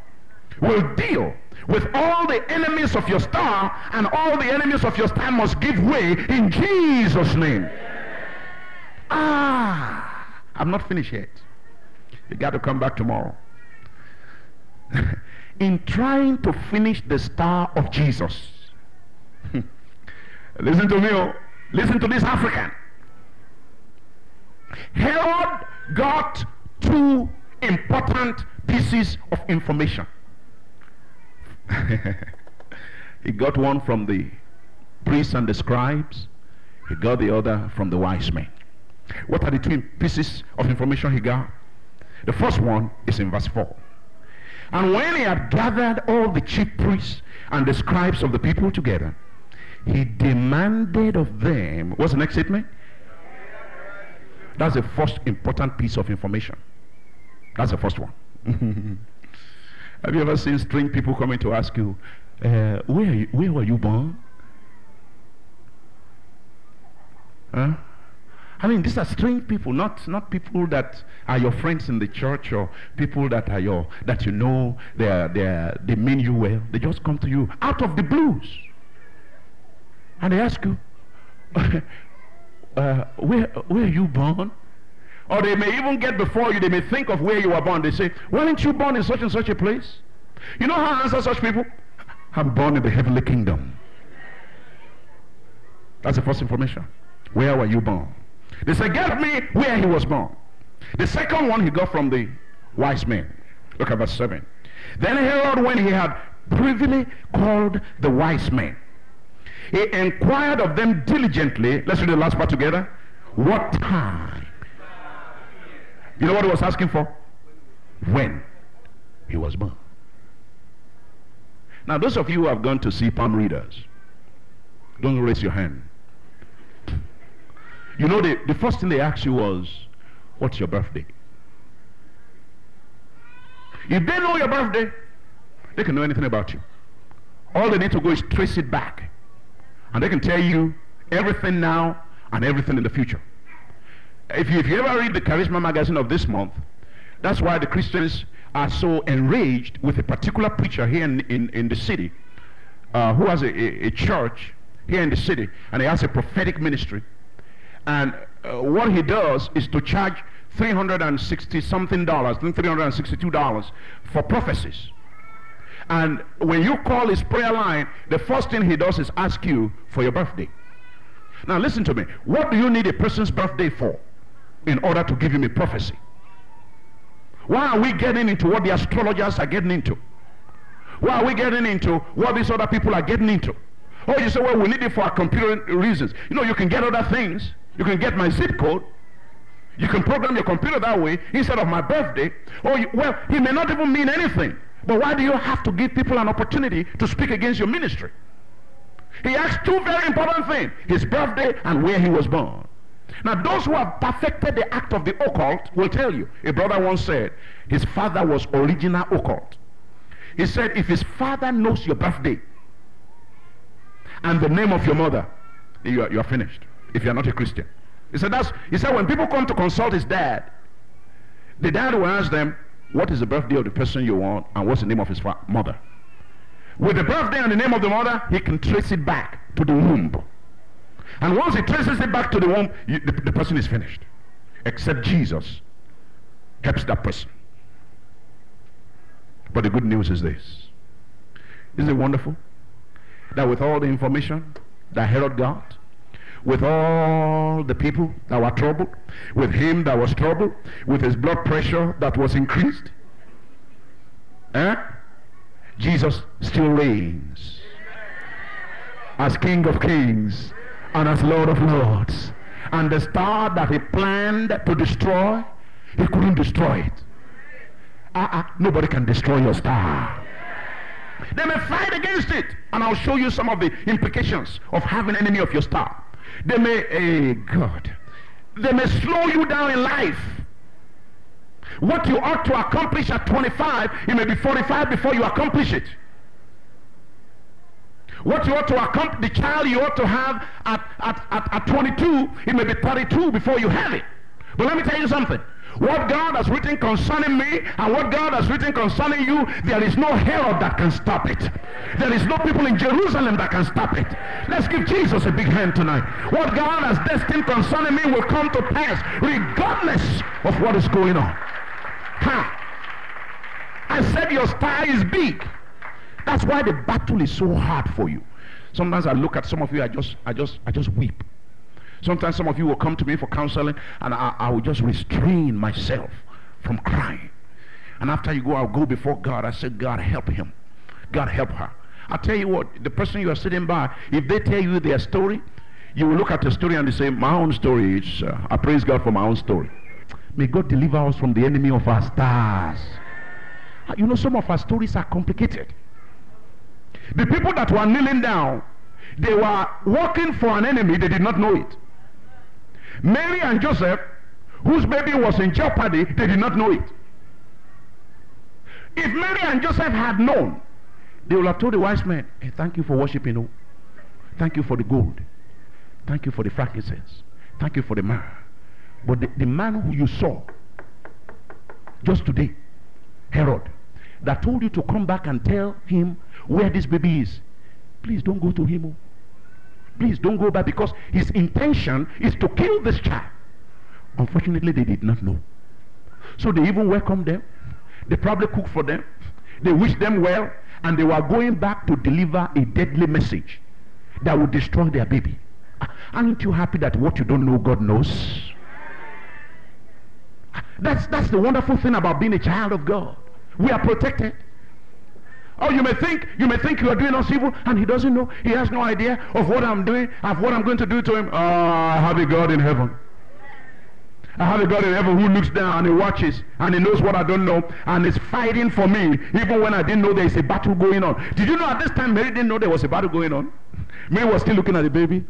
Speaker 1: will deal with all the enemies of your star and all the enemies of your star must give way in Jesus name. Ah I'm not finished yet. You got to come back tomorrow. <laughs> In trying to finish the star of Jesus. <laughs> Listen to me oh. listen to this African. Herod got two important pieces of information <laughs> he got one from the priests and the scribes. He got the other from the wise men. What are the two pieces of information he got? The first one is in verse 4. And when he had gathered all the chief priests and the scribes of the people together, he demanded of them, what's the next statement? That's the first important piece of information. That's the first one. <laughs> Have you ever seen strange people coming to ask you, uh, where, you, where were you born? Huh? I mean, these are strange people, not, not people that are your friends in the church or people that are your that you know they are, they are, they mean you well. They just come to you out of the blues, and they ask you, uh, <laughs> where where are you born? Or they may even get before you, they may think of where you were born. They say, weren't you born in such and such a place? You know how I answer such people? I'm born in the heavenly kingdom. That's the first information. Where were you born? They say, get me where he was born. The second one he got from the wise men. Look at verse 7. Then Herod, when he had privily called the wise men, he inquired of them diligently. Let's read the last part together. What time you know what he was asking for? When he was born. Now, those of you who have gone to see palm readers, don't raise your hand. You know, the, the first thing they asked you was, what's your birthday? If they know your birthday, they can know anything about you. All they need to go is trace it back. And they can tell you everything now and everything in the future. If you, if you ever read the Charisma magazine of this month, that's why the Christians are so enraged with a particular preacher here in, in, in the city uh, who has a, a, a, church here in the city and he has a prophetic ministry. And uh, what he does is to charge 360 something dollars, $362 for prophecies. And when you call his prayer line, the first thing he does is ask you for your birthday. Now listen to me. What do you need a person's birthday for? In order to give him a prophecy. Why are we getting into what the astrologers are getting into? Why are we getting into what these other people are getting into? Oh, you say, well, we need it for our computer reasons. You know, you can get other things. You can get my zip code. You can program your computer that way instead of my birthday. Oh, you, well, he may not even mean anything. But why do you have to give people an opportunity to speak against your ministry? He asked two very important things his birthday and where he was born. Now, those who have perfected the act of the occult will tell you. A brother once said his father was original occult. He said, if his father knows your birthday and the name of your mother, you are, you are finished. If you are not a Christian. He said, that's, he said, when people come to consult his dad, the dad will ask them, what is the birthday of the person you want and what's the name of his mother? With the birthday and the name of the mother, he can trace it back to the womb. And once he traces it back to the womb, you, the, the person is finished. Except Jesus helps that person. But the good news is this. Isn't it wonderful? That with all the information that Herod got, with all the people that were troubled, with him that was troubled, with his blood pressure that was increased, eh? Jesus still reigns as King of Kings and as Lord of Lords. And the star that he planned to destroy, he couldn't destroy it. Uh-uh, nobody can destroy your star. They may fight against it. And I'll show you some of the implications of having an enemy of your star. They may, hey God, they may slow you down in life. What you ought to accomplish at 25, it may be 45 before you accomplish it. What you ought to accomplish, the child you ought to have at, at, at, at 22, it may be 32 before you have it. But let me tell you something. What God has written concerning me and what God has written concerning you, there is no Herod that can stop it. There is no people in Jerusalem that can stop it. Let's give Jesus a big hand tonight. What God has destined concerning me will come to pass regardless of what is going on. Ha! I said your star is big. That's why the battle is so hard for you. Sometimes I look at some of you, I just, I just, I just weep. Sometimes some of you will come to me for counseling and I, I will just restrain myself from crying. And after you go, I'll go before God. I say, God, help him. God, help her. I'll tell you what, the person you are sitting by, if they tell you their story, you will look at the story and they say, my own story is, uh, I praise God for my own story. May God deliver us from the enemy of our stars. You know, some of our stories are complicated. The people that were kneeling down, they were working for an enemy, they did not know it. Mary and Joseph, whose baby was in jeopardy, they did not know it. If Mary and Joseph had known, they would have told the wise men, hey, thank you for worshiping. Oh. Thank you for the gold. Thank you for the frankincense. Thank you for the myrrh. But the, the man who you saw just today, Herod, that told you to come back and tell him where this baby is. Please don't go to him. Oh. Please don't go back because his intention is to kill this child. Unfortunately, they did not know. So they even welcomed them. They probably cooked for them. They wished them well. And they were going back to deliver a deadly message that would destroy their baby. Ah, aren't you happy that what you don't know, God knows? Ah, that's, that's the wonderful thing about being a child of God. We are protected. Oh, you may think you may think you are doing us evil, and he doesn't know. He has no idea of what I'm doing, of what I'm going to do to him. Oh, I have a God in heaven. I have a God in heaven who looks down and he watches and he knows what I don't know and is fighting for me even when I didn't know there is a battle going on. Did you know at this time Mary didn't know there was a battle going on? Mary was still looking at the baby.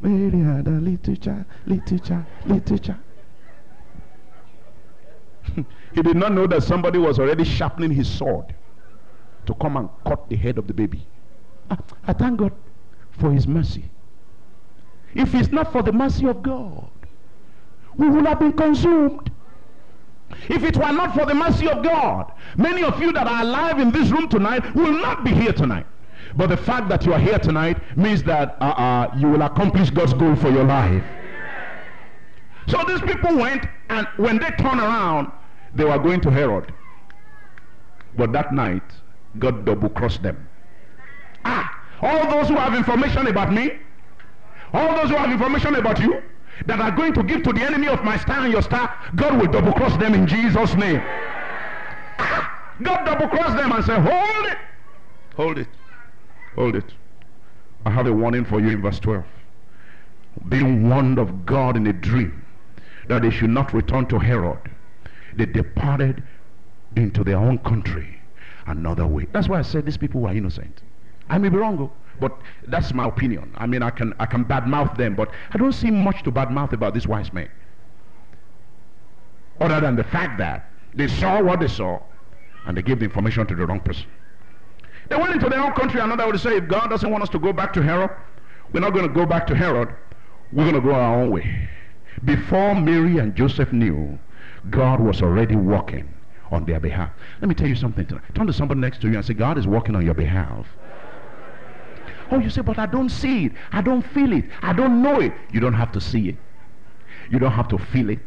Speaker 1: Mary had a little child, little child, little child. <laughs> he did not know that somebody was already sharpening his sword to come and cut the head of the baby. I, I thank God for his mercy. If it's not for the mercy of God, we would have been consumed. If it were not for the mercy of God, many of you that are alive in this room tonight will not be here tonight. But the fact that you are here tonight means that uh, uh, you will accomplish God's goal for your life. So these people went, and when they turned around, they were going to Herod. But that night, God double crossed them. Ah, all those who have information about me, all those who have information about you, that are going to give to the enemy of my star and your star, God will double cross them in Jesus' name. Ah, God double cross them and say, hold it, hold it, hold it. I have a warning for you in verse 12. Being warned of God in a dream that they should not return to Herod, they departed into their own country another way. That's why I said these people were innocent. I may be wrong, oh, but that's my opinion. I mean, I can, I can badmouth them, but I don't see much to badmouth about this wise man. Other than the fact that they saw what they saw, and they gave the information to the wrong person. They went into their own country, another would say, if God doesn't want us to go back to Herod, we're not going to go back to Herod. We're going to go our own way. Before Mary and Joseph knew, God was already working on their behalf. Let me tell you something tonight. Turn to somebody next to you and say, God is working on your behalf. Oh, you say, but I don't see it. I don't feel it. I don't know it. You don't have to see it. You don't have to feel it.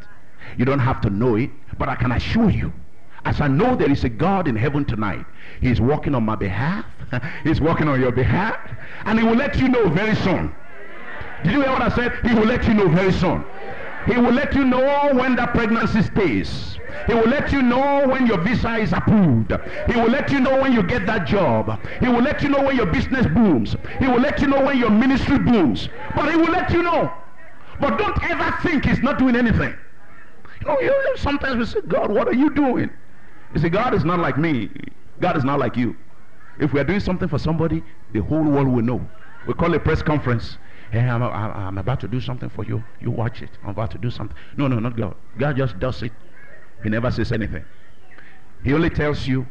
Speaker 1: You don't have to know it. But I can assure you, as I know there is a God in heaven tonight, He's working on my behalf. <laughs> He's working on your behalf. And He will let you know very soon. Did you hear what I said? He will let you know very soon. He will let you know when that pregnancy stays. He will let you know when your visa is approved. He will let you know when you get that job. He will let you know when your business booms. He will let you know when your ministry booms. But he will let you know. But don't ever think he's not doing anything. You know, sometimes we say, God, what are you doing? You see, God is not like me. God is not like you. If we are doing something for somebody, the whole world will know. We call a press conference. Eh, hey, I'm, I'm about to do something for you. You watch it. I'm about to do something. No, no, not God. God just does it. He never says anything. He only tells you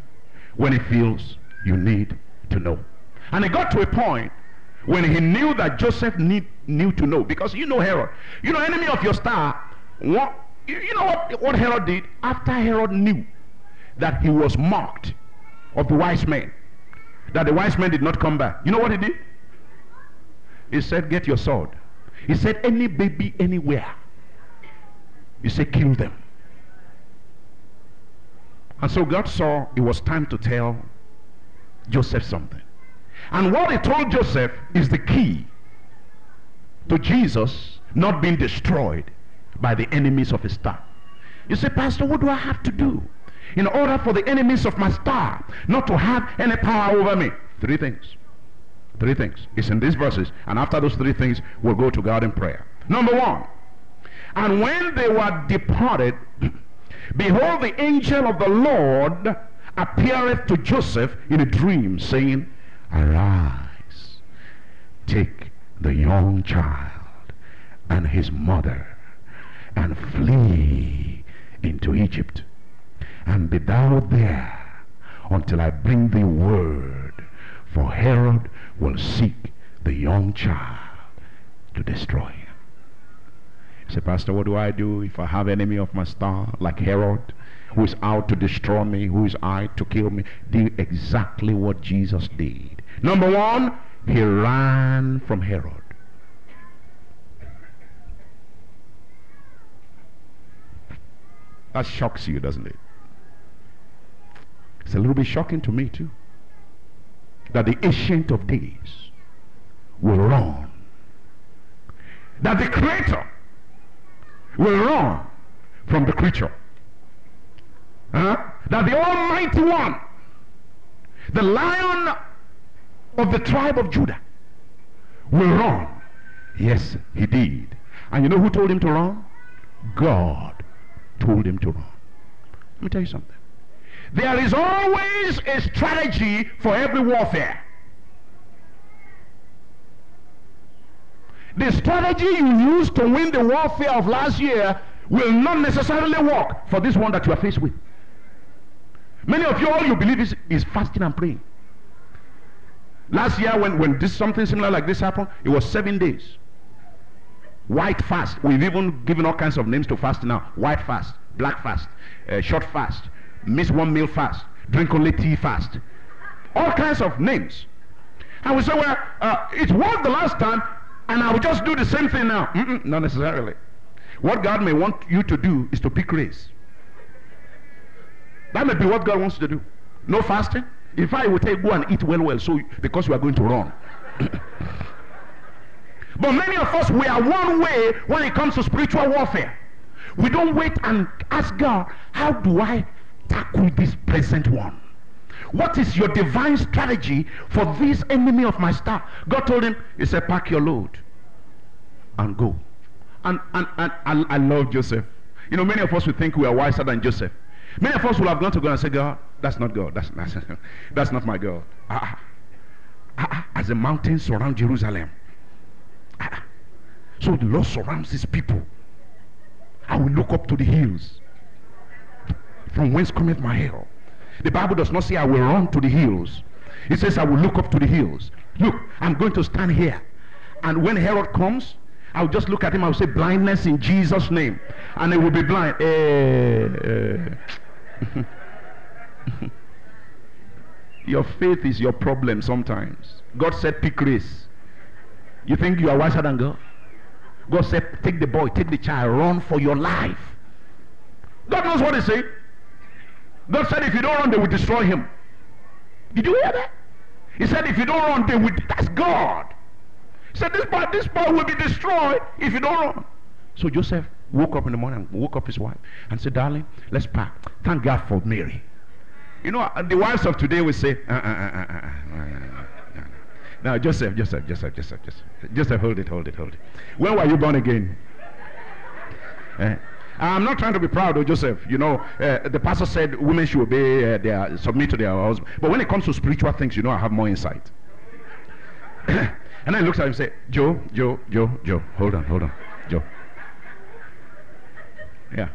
Speaker 1: when he feels you need to know. And it got to a point when he knew that Joseph need, knew to know. Because you know Herod. You know, enemy of your star. What, you, you know what, what Herod did? After Herod knew that he was mocked of the wise men, that the wise men did not come back. You know what he did? He said, get your sword. He said, any baby anywhere. He said, kill them. And so God saw it was time to tell Joseph something. And what he told Joseph is the key to Jesus not being destroyed by the enemies of his star. You say, Pastor, what do I have to do in order for the enemies of my star not to have any power over me? Three things. Three things. It's in these verses. And after those three things, we'll go to God in prayer. Number one. And when they were departed, <clears throat> behold, the angel of the Lord appeareth to Joseph in a dream, saying, Arise, take the young child and his mother, and flee into Egypt, and be thou there until I bring thee word. For Herod will seek the young child to destroy him. You say, Pastor, what do I do if I have an enemy of my star like Herod who is out to destroy me, who is out to kill me? Do exactly what Jesus did. Number one, he ran from Herod. That shocks you, doesn't it? It's a little bit shocking to me too that the ancient of days will run. That the creator will run from the creature. That the Almighty One, the lion of the tribe of Judah, will run. Yes, he did. And you know who told him to run? God told him to run. Let me tell you something. There is always a strategy for every warfare. The strategy you used to win the warfare of last year will not necessarily work for this one that you are faced with. Many of you, all you believe is, is fasting and praying. Last year, when, when this something similar like this happened, it was seven days. White fast. We've even given all kinds of names to fast now. White fast, black fast, uh, short fast, miss one meal fast, drink only tea fast. All kinds of names. And we say, well, uh, it worked the last time, and I will just do the same thing now. Mm -mm, not necessarily. What God may want you to do is to pick race. That may be what God wants you to do. No fasting. In fact, he will take go and eat well, well, so because you are going to run. <coughs> but many of us, we are one way when it comes to spiritual warfare. We don't wait and ask God, how do I tackle this present one? What is your divine strategy for this enemy of my star? God told him, He said, pack your load and go. And, and, and, and I love Joseph. You know, many of us would think we are wiser than Joseph. Many of us will have gone to God and say, God, that's not God. That's, that's, <laughs> that's not my God. Ah, uh, as the mountains surround Jerusalem. Uh, so the Lord surrounds his people. I will look up to the hills. From whence cometh my help? The Bible does not say I will run to the hills. It says I will look up to the hills. Look, I'm going to stand here. And when Herod comes, I'll just look at him. I'll say blindness in Jesus' name. And he will be blind. Eh, eh. <laughs> your faith is your problem sometimes. God said pick race. You think you are wiser than God? God said take the boy, take the child, run for your life. God knows what he said. God said if you don't run, they will destroy him. Did you hear that? He said if you don't run, they will. That's God. He said this boy, this boy will be destroyed if you don't run. So Joseph woke up in the morning, woke up his wife, and said, "Darling, let's pack. Thank God for Mary." You know, the wives of today will say, uh, uh, uh, uh, uh, "Now, Joseph, Joseph, Joseph, Joseph, Joseph, Joseph, hold it, hold it, hold it. When were you born again?" Eh? I'm not trying to be proud of Joseph. You know, uh, the pastor said women should obey, uh, their, submit to their husband. But when it comes to spiritual things, you know, I have more insight. <coughs> and he looks at him and says, Joe, Joe, Joe, Joe, hold on, hold on, Joe. Yeah.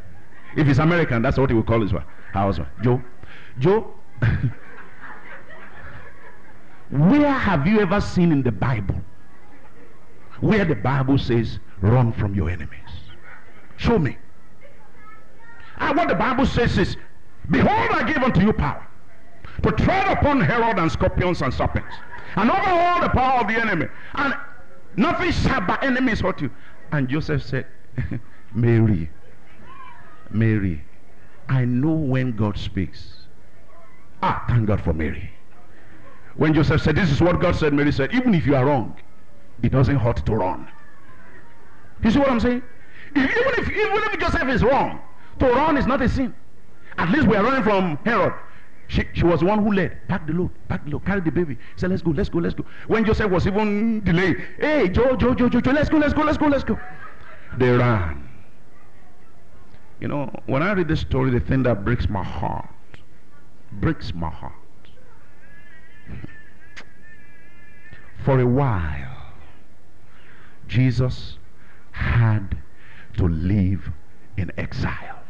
Speaker 1: If he's American, that's what he would call his wife, husband. Joe, Joe, <laughs> where have you ever seen in the Bible where the Bible says, run from your enemies? Show me. And what the Bible says is, Behold, I give unto you power to tread upon Herod and scorpions and serpents, and over all the power of the enemy, and nothing shall by enemies hurt you. And Joseph said, <laughs> Mary, Mary, I know when God speaks. Ah, thank God for Mary. When Joseph said, This is what God said, Mary said, Even if you are wrong, it doesn't hurt to run. You see what I'm saying? Even if, even if Joseph is wrong, to run is not a sin. At least we are running from Herod. She, she was the one who led. Pack the load, pack the load, carry the baby. Say, let's go, let's go, let's go. When Joseph was even delayed, hey, Joe, Joe, Joe, Joe, Joe, let's go, let's go, let's go, let's go. They ran. You know, when I read this story, the thing that breaks my heart, breaks my heart. <laughs> For a while, Jesus had to live in exile.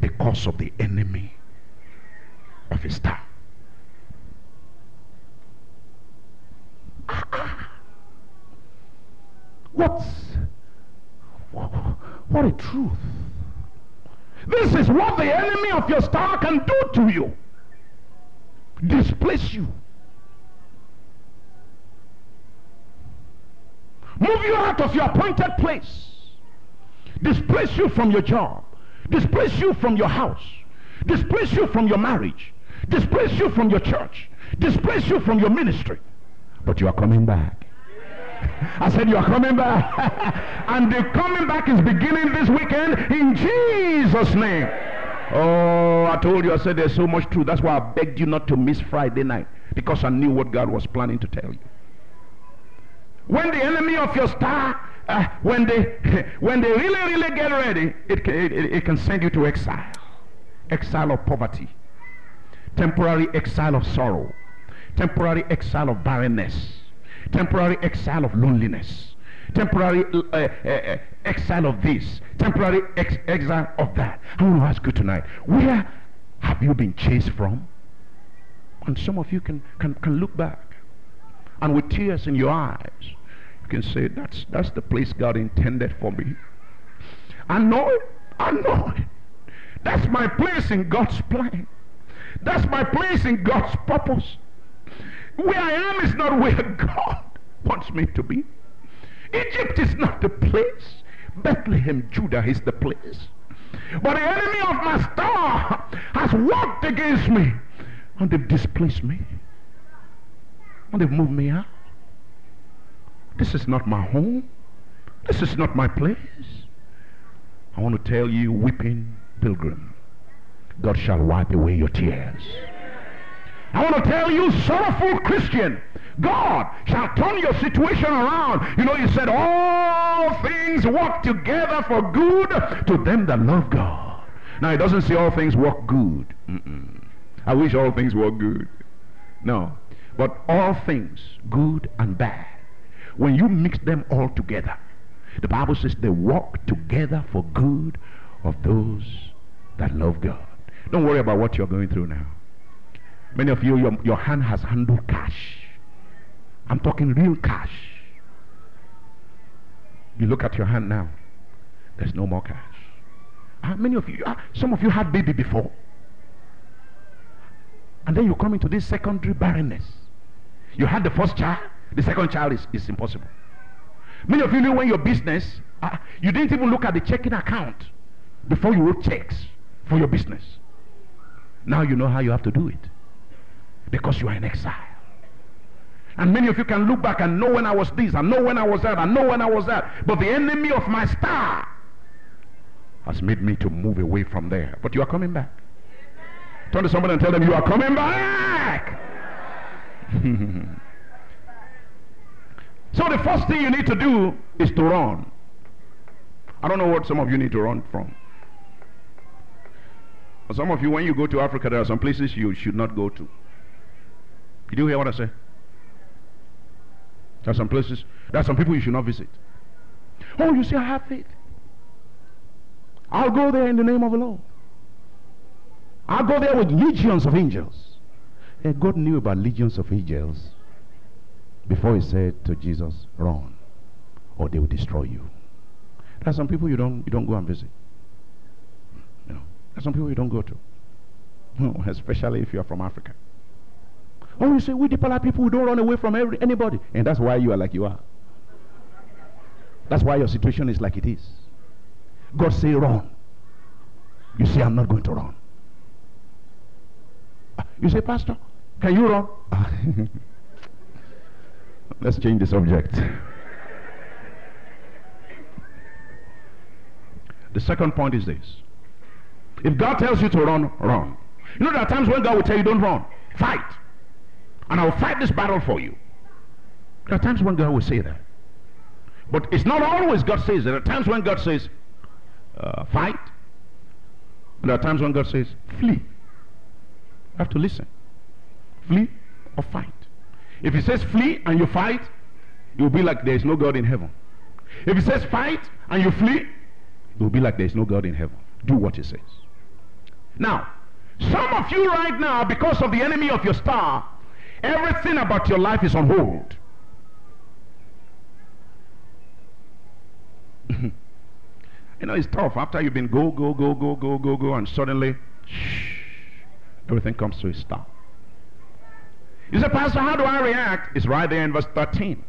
Speaker 1: Because of the enemy of his star. What's what a truth. This is what the enemy of your star can do to you. Displace you. Move you out of your appointed place. Displace you from your job displace you from your house, displace you from your marriage, displace you from your church, displace you from your ministry. But you are coming back. <laughs> I said you are coming back. <laughs> and the coming back is beginning this weekend in Jesus' name. Oh, I told you, I said there's so much truth. That's why I begged you not to miss Friday night. Because I knew what God was planning to tell you. When the enemy of your star uh, when they <laughs> when they really really get ready it can, it, it can send you to exile. Exile of poverty. Temporary exile of sorrow. Temporary exile of barrenness. Temporary exile of loneliness. Temporary uh, uh, uh exile of this. Temporary ex exile of that. I want to ask you tonight where have you been chased from? And some of you can can, can look back. And with tears in your eyes can say, that's, that's the place God intended for me. I know it. I know it. That's my place in God's plan. That's my place in God's purpose. Where I am is not where God wants me to be. Egypt is not the place. Bethlehem, Judah is the place. But the enemy of my star has worked against me. And they've displaced me. And they've moved me out. This is not my home. This is not my place. I want to tell you, weeping pilgrim, God shall wipe away your tears. I want to tell you, sorrowful Christian, God shall turn your situation around. You know, He said, all things work together for good to them that love God. Now, He doesn't say all things work good. Mm. I wish all things work good. No. But all things, good and bad, when you mix them all together, the Bible says they work together for good of those that love God. Don't worry about what you're going through now. Many of you, your, your hand has handled cash. I'm talking real cash. You look at your hand now, there's no more cash. How many of you, uh, some of you had baby before. And then you come into this secondary barrenness. You had the first child, the second child is, is impossible. Many of you knew when your business, uh, you didn't even look at the checking account before you wrote checks for your business. Now you know how you have to do it because you are in exile. And many of you can look back and know when I was this, and know when I was that, and know when I was that. But the enemy of my star has made me to move away from there. But you are coming back. Turn to somebody and tell them you are coming back. <laughs> so the first thing you need to do is to run. I don't know what some of you need to run from. Some of you, when you go to Africa, there are some places you should not go to. Did you hear what I said? There are some places, there are some people you should not visit. Oh, you see, I have faith. I'll go there in the name of the Lord. I'll go there with legions of angels. And God knew about legions of angels before he said to Jesus, run, or they will destroy you. There are some people you don't, you don't go and visit. You know, there are some people you don't go to. <laughs> especially if you are from Africa. Oh, you say, we Deeper people, we don't run away from every, anybody. And that's why you are like you are. That's why your situation is like it is. God say run. You say, I'm not going to run. You say, Pastor, can you run? <laughs> Let's change the subject. The second point is this. If God tells you to run, run. You know there are times when God will tell you don't run. Fight. And I will fight this battle for you. There are times when God will say that. But it's not always God says. There are times when God says, uh, fight. And there are times when God says, flee. You have to listen. Flee or fight. If he says flee and you fight, you'll be like there is no God in heaven. If he says fight and you flee, you'll be like there is no God in heaven. Do what he says. Now, some of you right now, because of the enemy of your star, everything about your life is on hold. <laughs> You know, it's tough. After you've been go, go, go, go, go, go, go, and suddenly, shh, everything comes to a stop. You say, Pastor, how do I react? It's right there in verse 13.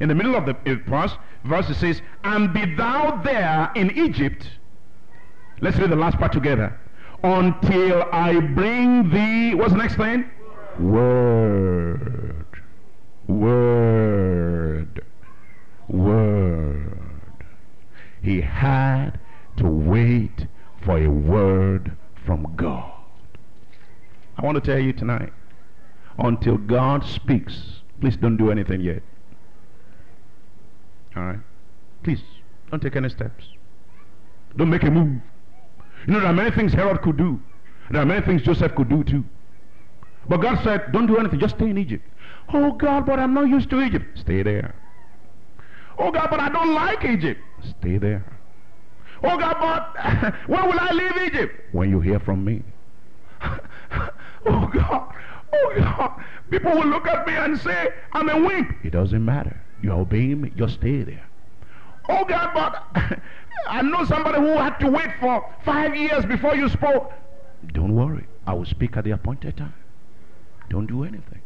Speaker 1: In the middle of the uh, verse, verse it says, And be thou there in Egypt. Let's read the last part together. Until I bring thee, what's the next thing? Word. Word. Word. He had to wait for a word from God. I want to tell you tonight, until God speaks, please don't do anything yet. All right? Please, don't take any steps. Don't make a move. You know, there are many things Herod could do. There are many things Joseph could do too. But God said, don't do anything. Just stay in Egypt. Oh, God, but I'm not used to Egypt. Stay there. Oh, God, but I don't like Egypt. Stay there. Oh, God, but <laughs> when will I leave Egypt? When you hear from me. <laughs> oh, God. Oh. People will look at me and say, I'm a wimp. It doesn't matter. You're obeying me. Just stay there. Oh, God, but <laughs> I know somebody who had to wait for five years before you spoke. Don't worry. I will speak at the appointed time. Don't do anything.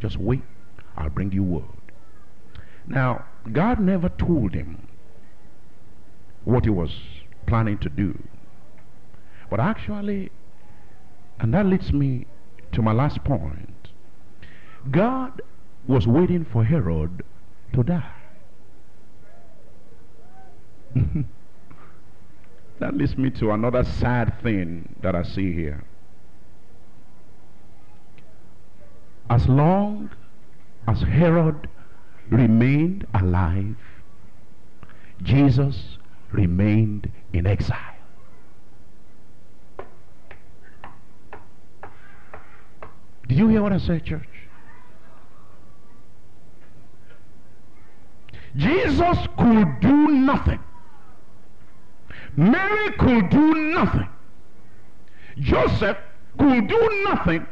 Speaker 1: Just wait. I'll bring you word. Now, God never told him what he was planning to do. But actually, and that leads me to my last point. God was waiting for Herod to die. <laughs> that leads me to another sad thing that I see here. As long as Herod remained alive, Jesus remained in exile. Did you hear what I said, church? Jesus could do nothing. Mary could do nothing. Joseph could do nothing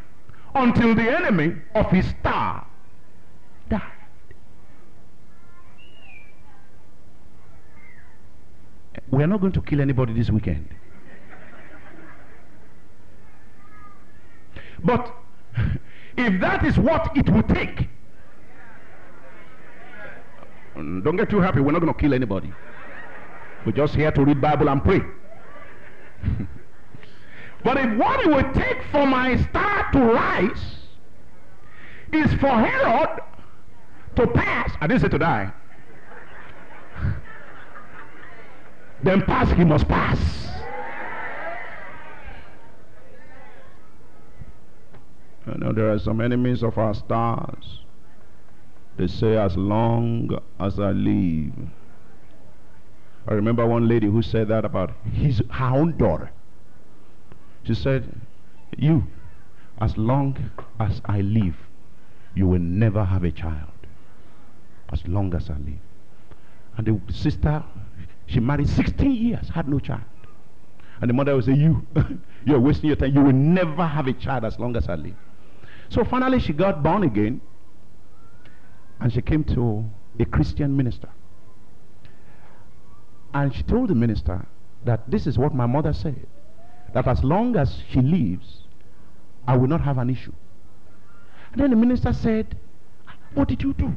Speaker 1: until the enemy of his star died. We are not going to kill anybody this weekend. But if that is what it would take, don't get too happy. We're not going to kill anybody. We're just here to read Bible and pray. <laughs> but if what it would take for my star to rise is for Herod to pass, I didn't say to die. <laughs> then pass, he must pass. I know there are some enemies of our stars. They say, as long as I live. I remember one lady who said that about his, her own daughter. She said, you, as long as I live, you will never have a child. As long as I live. And the sister, she married 16 years, had no child. And the mother would say, you, <laughs> you're wasting your time. You will never have a child as long as I live. So finally she got born again and she came to a Christian minister. And she told the minister that this is what my mother said. That as long as she lives, I will not have an issue. And then the minister said, what did you do?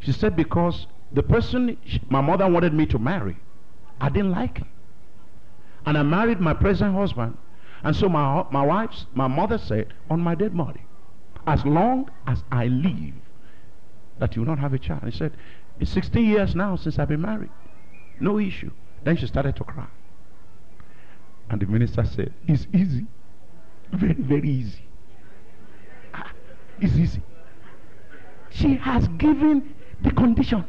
Speaker 1: She said, because the person she, my mother wanted me to marry, I didn't like him. And I married my present husband. And so my, my wife's, my mother said, on my dead body, as long as I live, that you will not have a child. He said, it's 16 years now since I've been married. No issue. Then she started to cry. And the minister said, it's easy. Very, very easy. It's easy. She has given the condition.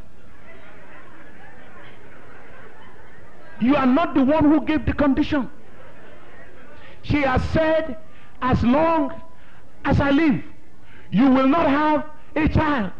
Speaker 1: You are not the one who gave the condition. She has said, as long as I live, you will not have a child.